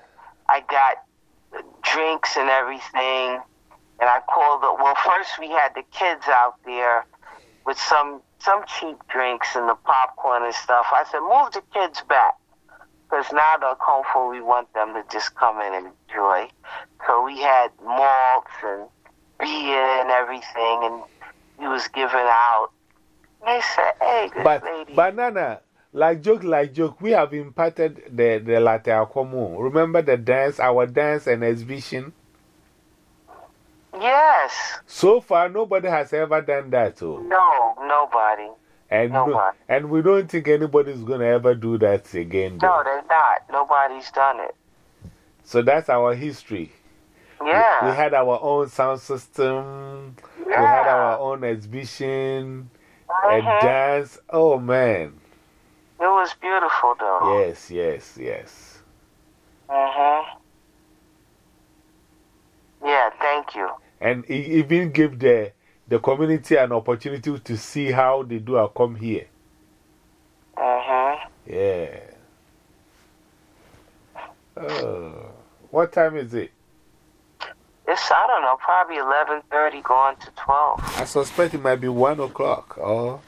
I got drinks and everything, and I called the. Well, first we had the kids out there with some some cheap drinks and the popcorn and stuff. I said, move the kids back, because now they're comfortable. We want them to just come in and enjoy. So we had malts and beer and everything, and he was giving out. They said, "Hey, this But, lady." banana, like joke, like joke, we have imparted the, the latte aquamo. Remember the dance, our dance and exhibition? Yes. So far, nobody has ever done that. Oh. No, nobody. And, no, Nobody. and we don't think anybody's going to ever do that again. though. No, they're not. Nobody's done it. So that's our history. We- Yeah. We, had our own sound system, yeah. we had our own exhibition, and Mhm. dance. Oh, man. It was beautiful, though. Yes, yes, yes. Mm-hmm. Yeah, thank you. And it even give the, the community an opportunity to see how they do a come here. Mm-hmm. Yeah. Oh. What time is it? It's, I don't know, probably 11.30 going to 12. I suspect it might be 1 o'clock. Or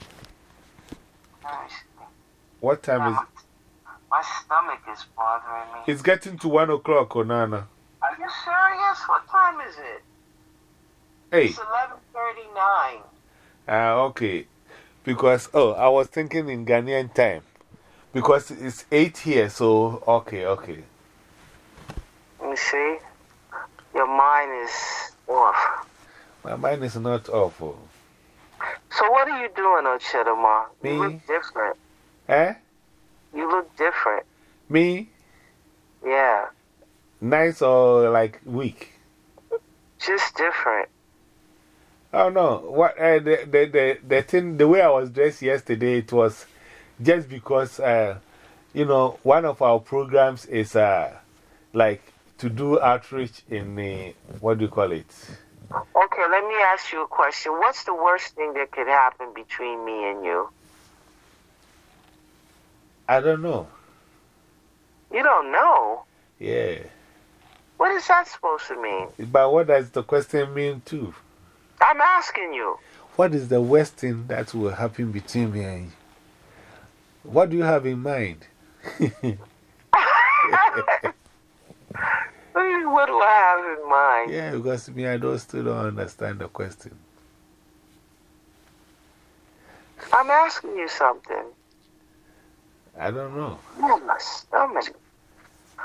what time is it? My stomach is bothering me. It's getting to 1 o'clock, Onana. Are you serious? What time is it? Hey. It's 11.39. Ah, okay. Because, oh, I was thinking in Ghanaian time. Because it's 8 here, so, okay, okay. Let me see. Your mind is off. My mind is not awful. So what are you doing, Ochedama? You Me? look different. Eh? You look different. Me? Yeah. Nice or like weak? Just different. Oh no, what, uh, the, the, the, the thing, the way I was dressed yesterday, it was just because, uh, you know, one of our programs is uh, like to do outreach in the, what do you call it? Okay, let me ask you a question. What's the worst thing that could happen between me and you? I don't know. You don't know. Yeah. What is that supposed to mean? But what does the question mean too? I'm asking you. What is the worst thing that will happen between me and you? What do you have in mind? (laughs) what do I have in mind? yeah, because me, I don't, still don't understand the question. I'm asking you something. I don't know. Oh, my stomach. I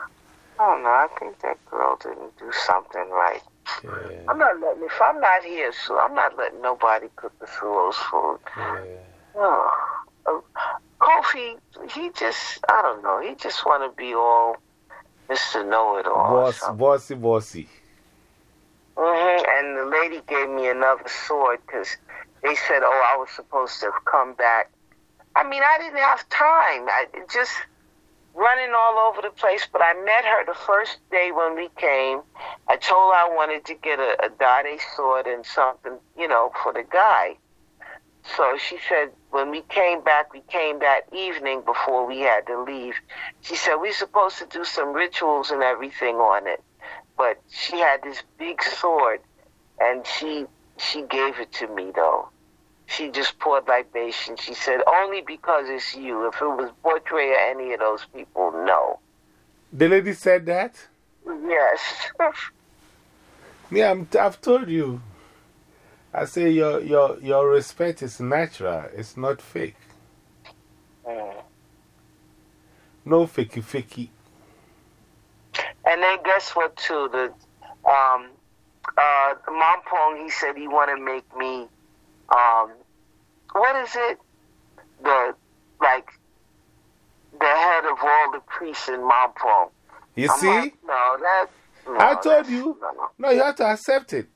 don't know. I think that girl didn't do something right. Yeah, I'm not letting, if I'm not here, so I'm not letting nobody cook the Sulo's food. yeah. Oh, uh, Kofi, he just, I don't know, he just want to be all Mr. Know It All. Boss, bossy, bossy. hmm And the lady gave me another sword because they said, oh, I was supposed to come back. I mean, I didn't have time. I just running all over the place. But I met her the first day when we came. I told her I wanted to get a, a Dade sword and something, you know, for the guy. So she said, when we came back, we came that evening before we had to leave. She said, we're supposed to do some rituals and everything on it. But she had this big sword, and she she gave it to me, though. She just poured libation. She said, only because it's you. If it was Portray or any of those people, no. The lady said that? Yes. (laughs) Me, I'm, I've told you. I say your, your, your respect is natural, it's not fake. Mm. No fakey fakey. And then guess what, too? The um, uh, Mampong, he said he want to make me, um, what is it? The, like, the head of all the priests in Mampong. You I'm see? like, no, that. No, I told you. No, no. You have to accept it.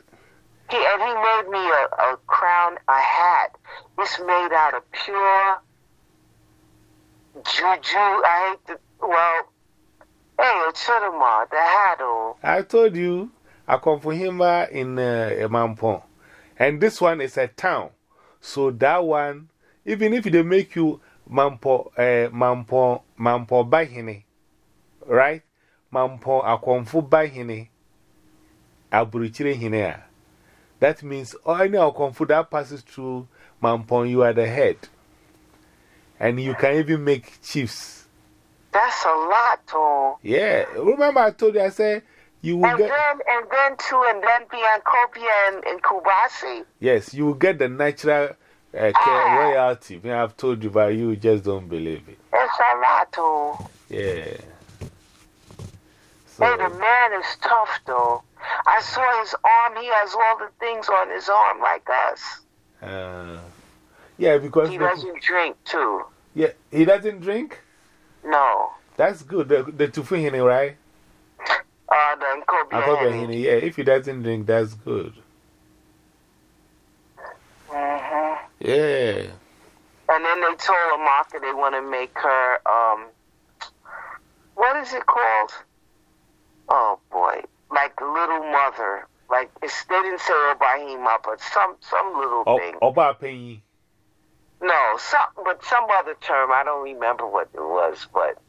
He, and he made me a, a crown, a hat. It's made out of pure juju. I hate to, well, hey, Chudama, the hat, oh. I told you. I come for Akonfuhima in uh, Mampong. And this one is a town. So that one, even if they make you Mampo, uh, Mampo, Mampo Bahine, right? Mampo Akonfu Bahine, Aburichire Hinea. That means any Akonfu that passes through Mampong, you are the head. And you can even make chiefs. That's a lot, too. Yeah. Remember, I told you, I said, you will And get. then, and then too, and then Biancopia and, and Kubasi. Yes, you will get the natural uh, care royalty. I've told you, but you just don't believe it. That's a lot, too. Yeah. Hey, the man is tough, though. I saw his arm. He has all the things on his arm like us. uh, yeah, because He doesn't drink, too. yeah, he doesn't drink. No. That's good. The, the tufuhini, right? Uh, the Nkobia Akobia Henny. hini, yeah. If he doesn't drink, that's good. hmm Yeah. And then they told Amaka they want to make her, um, what is it called? Oh boy, like little mother. Like it's, they didn't say Obahima, but some some little O- thing. Oba Penyi. No, some but some other term. I don't remember what it was, but Uh,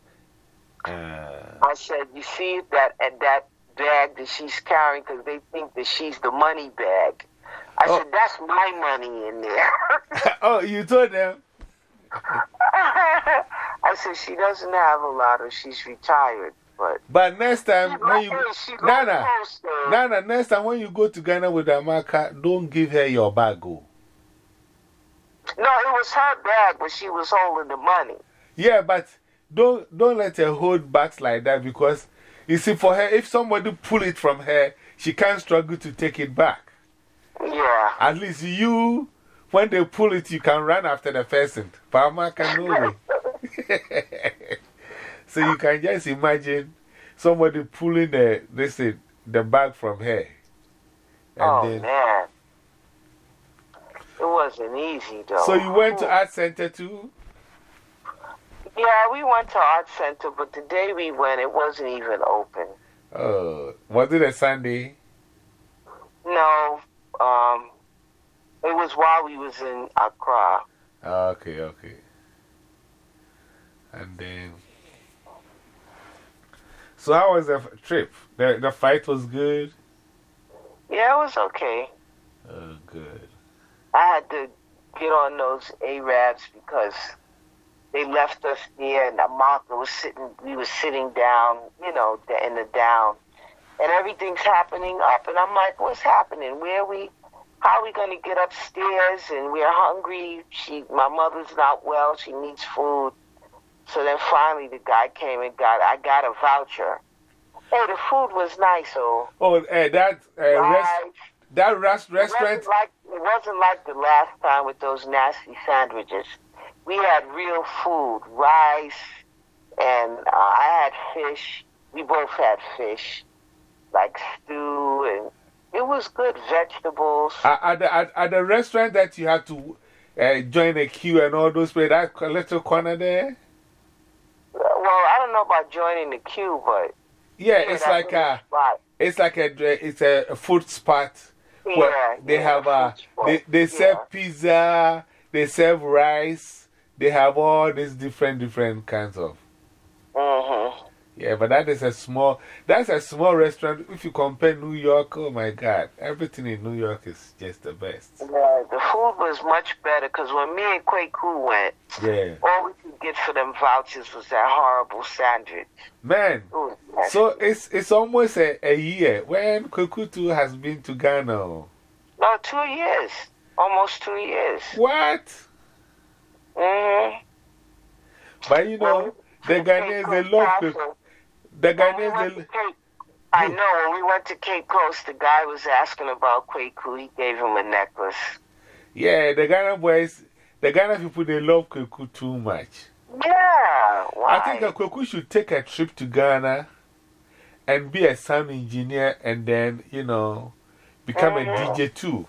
Uh, I said, you see that and that bag that she's carrying because they think that she's the money bag. I Oh. said, that's my money in there. (laughs) oh, you told them? (laughs) I said, she doesn't have a lot, or she's retired. But But next time, when you. Nana. Nana, next time when you go to Ghana with Amaka, don't give her your bag. Oh. No, it was her bag, but she was holding the money. Yeah, but don't, don't let her hold bags like that because you see, for her, if somebody pull it from her, she can't struggle to take it back. Yeah. At least you, when they pull it, you can run after the person. Amaka, no way. (laughs) so you can just imagine somebody pulling the, this, thing, the bag from her. And oh, then, man. It wasn't easy, though. so you went to Art Center too? Yeah, we went to Art Center, but the day we went, it wasn't even open. Oh, was it a Sunday? No, um, it was while we was in Accra. Ah, Okay, okay. And then. So, how was the trip? The, the fight was good? Yeah, it was okay. Oh, good. I had to get on those Arabs because they left us there, and Amaka was sitting. We were sitting down, you know, in the down, and everything's happening up, and I'm like, "What's happening? Where we? How are we going to get upstairs? And we're hungry. She, my mother's not well. She needs food." So then finally, the guy came and got. I got a voucher. Hey, the food was nice, oh. Oh, uh, that, uh, rest, that rest, it restaurant? wasn't like it wasn't like the last time with those nasty sandwiches. We had real food, rice, and uh, I had fish. We both had fish, like stew, and it was good vegetables. At, at, the, at, at the restaurant that you had to uh, join a queue and all those places, that little corner there? well, I don't know about joining the queue, but Yeah, yeah, it's like a, it's like a, it's a, food spot. Yeah, Well, they yeah, have a, food they, they serve pizza, they serve rice, they have all these different, different kinds of. Mhm. Yeah, but that is a small, that's a small restaurant. If you compare New York, oh my God, everything in New York is just the best. Yeah, the food was much better because when me and Kwaku went, Yeah. all we could get for them vouchers was that horrible sandwich. Man, so it's, it's almost a, a year when Kwaku too has been to Ghana. No, two years. Almost two years. What? Hmm But you know, the Ghanaians, they love Kokutu. The Ghanaians, they, I know, when we went to Cape Coast, the guy was asking about Kwaku. He gave him a necklace. yeah, the Ghana boys, the Ghana people, they love Koku too much. Yeah, why? I think Koku should take a trip to Ghana and be a sound engineer and then, you know, become a Mhm. DJ too.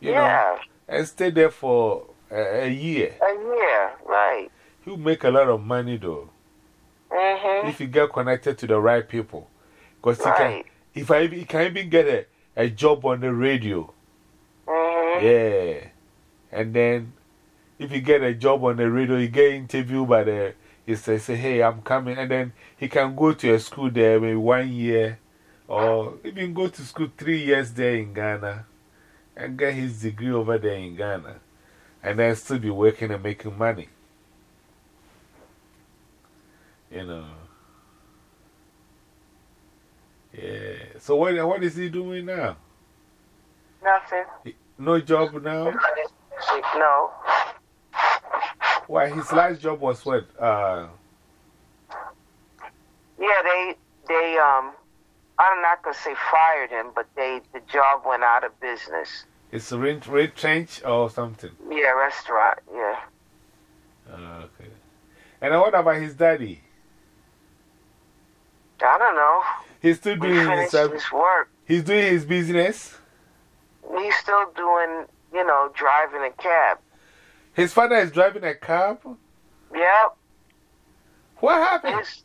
You know, yeah, and stay there for a, a year. a year, right. He'll make a lot of money though hmm if you get connected to the right people. Because he, can, Right. if I he can even get a, a job on the radio. -hmm. Yeah. And then if you get a job on the radio, you get interviewed by the, he say, say, hey, I'm coming. And then he can go to a school there maybe one year or even go to school three years there in Ghana and get his degree over there in Ghana. And then still be working and making money. You know. Yeah. So what, what is he doing now? Nothing. No job now? No. Why, his last job was what? Uh, yeah, they, they, um, I'm not going to say fired him, but they, the job went out of business. It's a rent, retrench or something. Yeah, restaurant, yeah. Uh, okay. And what about his daddy? I don't know. He's still We doing his, uh, his work. he's doing his business. He's still doing, you know, driving a cab. His father is driving a cab. Yep. What happened? His,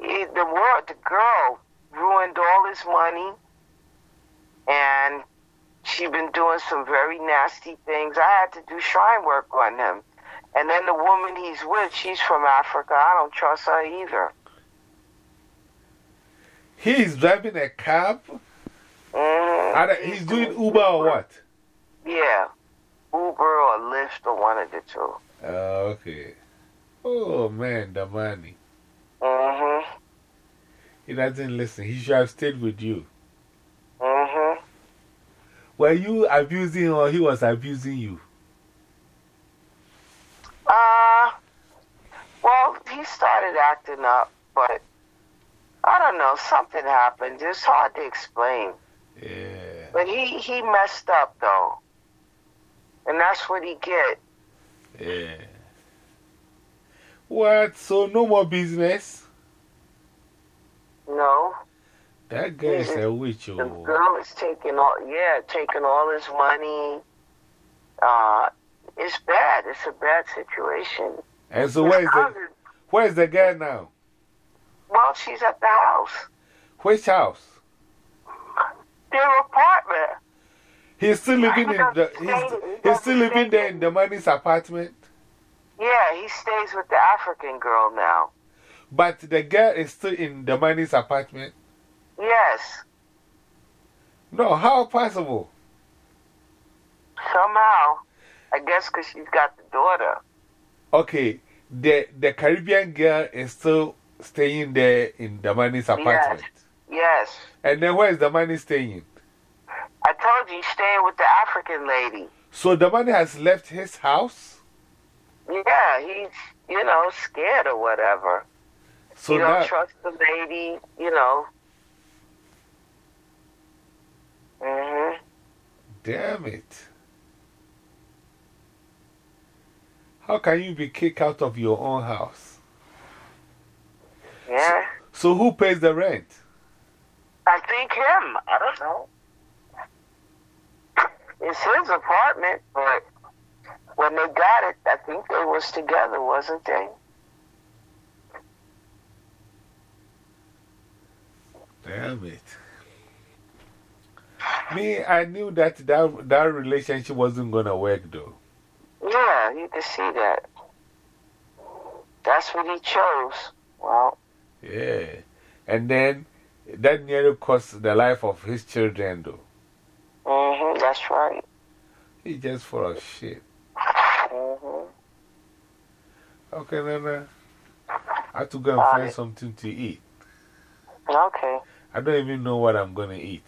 he, the world, the girl ruined all his money, and she been doing some very nasty things. I had to do shrine work on him. And then the woman he's with, she's from Africa. I don't trust her either. He is driving a cab. Mhm. Are He's doing Uber or what? Yeah. Uber or Lyft or one of the two. Uh, okay. Oh, man, the money. Mm He doesn't listen. He should have stayed with you. hmm. Mm hmm. Were you abusing him or he was abusing you? Uh, well, he started acting up, but I don't know. Something happened. It's hard to explain. Yeah. But he, he messed up, though. And that's what he get. Yeah. What? So, no more business? No. That (laughs) guy is a witch. The girl is taking all, yeah, taking all his money. Uh, it's bad. It's a bad situation. And so, where is, the, cousin- where is the girl now? Well, she's at the house. Which house? Their apartment. He's still living in the. He's, he's still living there in the money's apartment. Yeah, he stays with the African girl now. But the girl is still in the money's apartment. Yes. No, how possible? Somehow. I guess because she's got the daughter. Okay, the, the Caribbean girl is still staying there in the money's apartment. Yes. yes. And then where is the money staying? I told you he's staying with the African lady. So the money has left his house? Yeah, he's, you know, scared or whatever. So you don't trust the lady, you know. Hmm damn it. How can you be kicked out of your own house? Yeah. So who pays the rent? I think him. I don't know. It's his apartment, but when they got it, I think they was together, wasn't they? Damn it. Me, I knew that that, that relationship wasn't going to work though. Yeah, you can see that. That's what he chose. Well, Yeah. And then that nearly cost the life of his children though. hmm that's right. He just full of shit. hmm Okay, Nana. I have to go and find something to eat. Okay. I don't even know what I'm going to eat.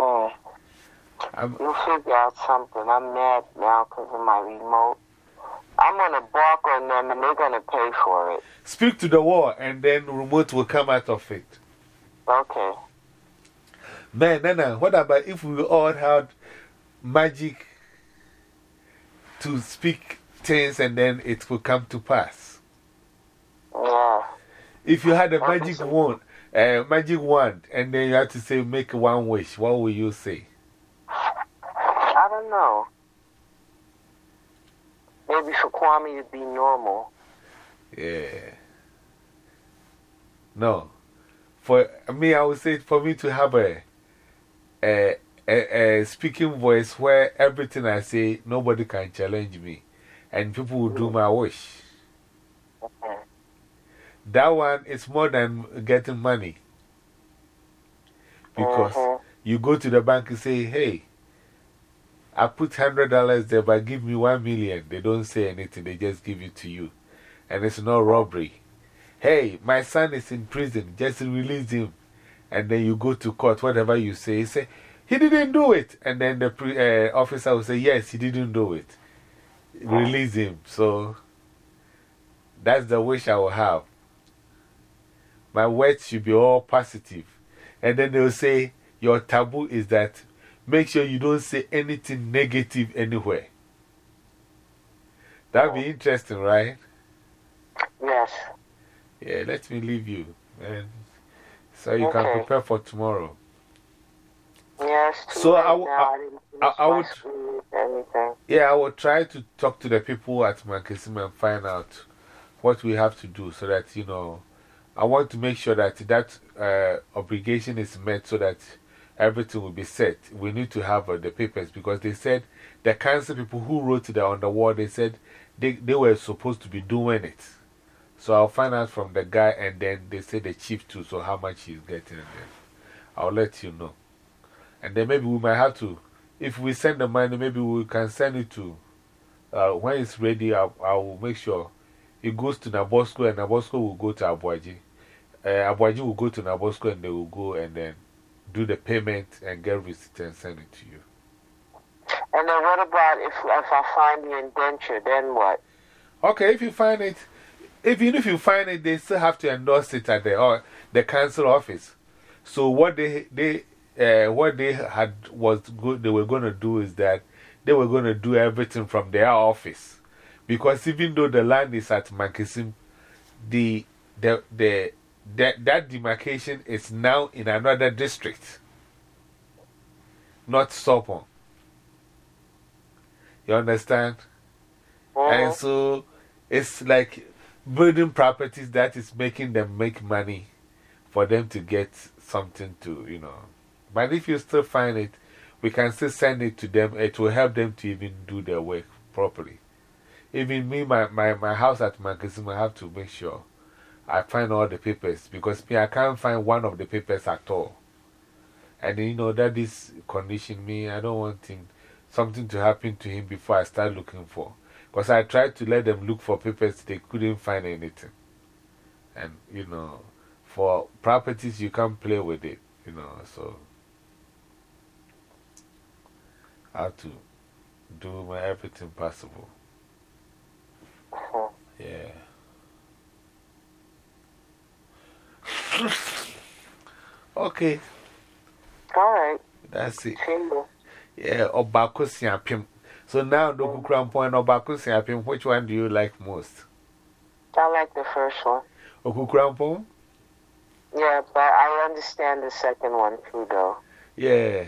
Mm. I'm, You'll figure out something. I'm mad now because of my remote. I'm going to bark on them and they're going to pay for it. speak to the wall and then remote will come out of it. Okay. Man, Nana, what about if we all had magic to speak things and then it will come to pass? Yeah. If you had a magic wand, a magic wand, and then you have to say, make one wish, what will you say? I don't know. Maybe for Kwame to be normal. Yeah. No. for me, I would say for me to have a, a, a, a speaking voice where everything I say, nobody can challenge me and people will do mm. my wish. That one is more than getting money. Because -hmm. you go to the bank and say, hey, I put $100 there, but give me $1 million. They don't say anything, they just give it to you. And it's no robbery. Hey, my son is in prison, just release him. And then you go to court, whatever you say, you say, he didn't do it. And then the uh, officer will say, yes, he didn't do it. Release him. So that's the wish I will have. My words should be all positive. And then they'll say, Your taboo is that make sure you don't say anything negative anywhere. That'd be interesting, right? Yes. Yeah, let me leave you. And so you can prepare for tomorrow. Yes, so I, I, I, I would. Yeah, I will try to talk to the people at Mankasim and find out what we have to do so that, you know, I want to make sure that that uh, obligation is met so that everything will be set. We need to have uh, the papers because they said the council people who wrote it on the wall, they said they, they were supposed to be doing it. So I'll find out from the guy and then they say the chief too, so how much he's getting. I'll let you know. And then maybe we might have to, if we send the money, maybe we can send it to, uh, when it's ready, I, I will make sure it goes to Nabosco and Nabosco will go to Abuaji uh, Abuaji will go to Nabosco and they will go and then do the payment and get receipt and send it to you. And then what about if, if I find the indenture, then what? Okay, if you find it, even if you find it, they still have to endorse it at the, or the council office. So what they, they, uh, what they had was good, they were going to do is that they were going to do everything from their office. Because even though the land is at Mankasim, the, the, the, that, that demarcation is now in another district, not Sopon. You understand? Uh-huh. And so it's like building properties that is making them make money for them to get something to, you know. But if you still find it, we can still send it to them. It will help them to even do their work properly. Even me, my, my, my house at Mankasim, I have to make sure I find all the papers because me, I can't find one of the papers at all. And you know, that is condition me. I don't want him, something to happen to him before I start looking for. Because I tried to let them look for papers, they couldn't find anything. And, you know, for properties, you can't play with it, you know, so I have to do my everything possible. Uh-huh. Yeah. Okay. All right. That's it. Yeah, Obako Siapim. So now, the Kukrampo and Obako Siapim, which one do you like most? I like the first one. Okukrampo? Yeah, but I understand the second one too, though. Yeah.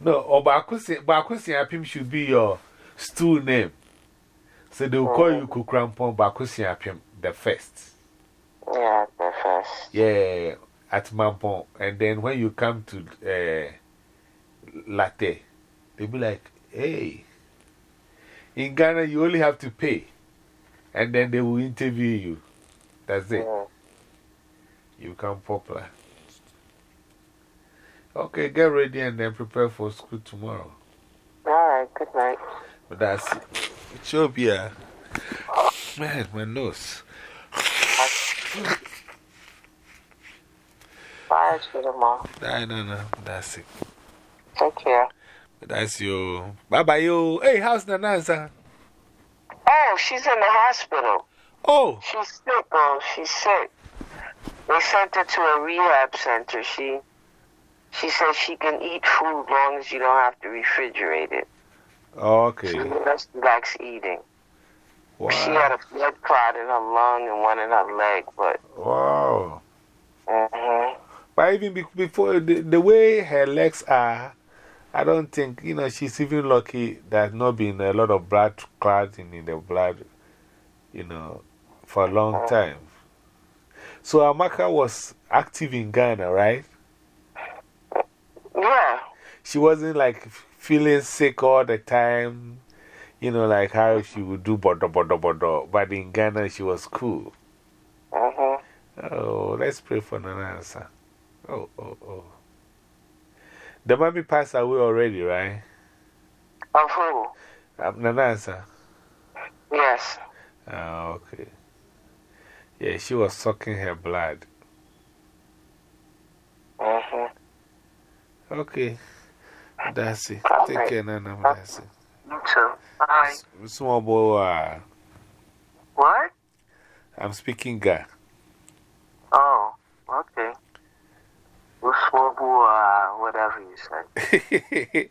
No, Obako Siapim should be your stool name. So they will call you mm-hmm. Kukrampo Obako Siapim, the first. Yeah, the first. Yeah, at Mampong. And then when you come to uh, Latte, they'll be like, hey, in Ghana, you only have to pay. And then they will interview you. That's it. You become popular. Okay, get ready and then prepare for school tomorrow. Alright, good night. But that's it. It should be a. Man, my nose. Bye. No, no, no. That's it. Take care. That's you. Bye bye, you. Hey, how's Nananza? Oh, she's in the hospital. Oh. She's sick, oh, she's sick. They sent her to a rehab center. She, she says she can eat food long as you don't have to refrigerate it. Okay. She just likes eating. Wow. She had a blood clot in her lung and one in her leg, but. Wow. Mm -hmm. But even before, the, the way her legs are, I don't think, you know, she's even lucky that not been a lot of blood clotting in the blood, you know, for a long uh-huh. time. So Amaka was active in Ghana, right? Yeah. She wasn't like feeling sick all the time, you know, like how she would do bodo bodo bodo. But in Ghana, she was cool. Mm -hmm. Oh, let's pray for Nanasa. Oh, oh, oh. The mommy passed away already, right? Of who? Um, Nanasa. Yes. Oh, okay. Yeah, she was sucking her blood. Mm -hmm. Okay. That's it. Take care, Nana. That's it. You too. Small boy. What? I'm speaking guy. Oh, okay. Small boy, whatever you say.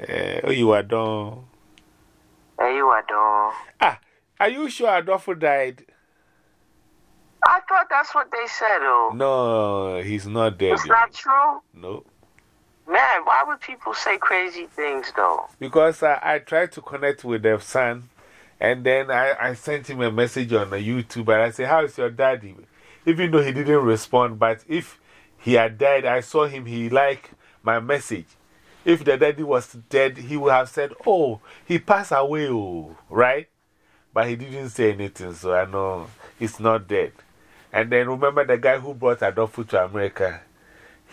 uh, (laughs) oh, you are done. Hey, you are done. Ah, are you sure Adolfo died? I thought that's what they said, though. No, he's not dead. It's not true? No. Man, why would people say crazy things, though? Because I, I tried to connect with their son, and then I, I sent him a message on YouTube, and I said, How is your daddy? Even though he didn't respond, but if he had died, I saw him, he liked my message. If the daddy was dead, he would have said, Oh, he passed away, oh, right? But he didn't say anything, so I know he's not dead. And then remember the guy who brought Adolfo to America?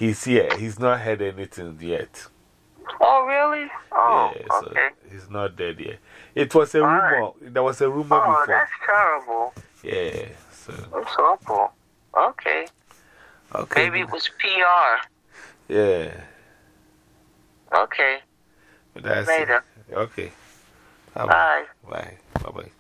He's here. He's not heard anything yet. Oh, really? Oh, yeah, so okay. He's not dead yet. It was a rumor. There was a rumor oh, before. that's terrible. Yeah, so. That's awful. Okay. Okay. Maybe it was PR. Yeah. Okay. That's Later. It. Okay. Bye. Bye. Bye bye.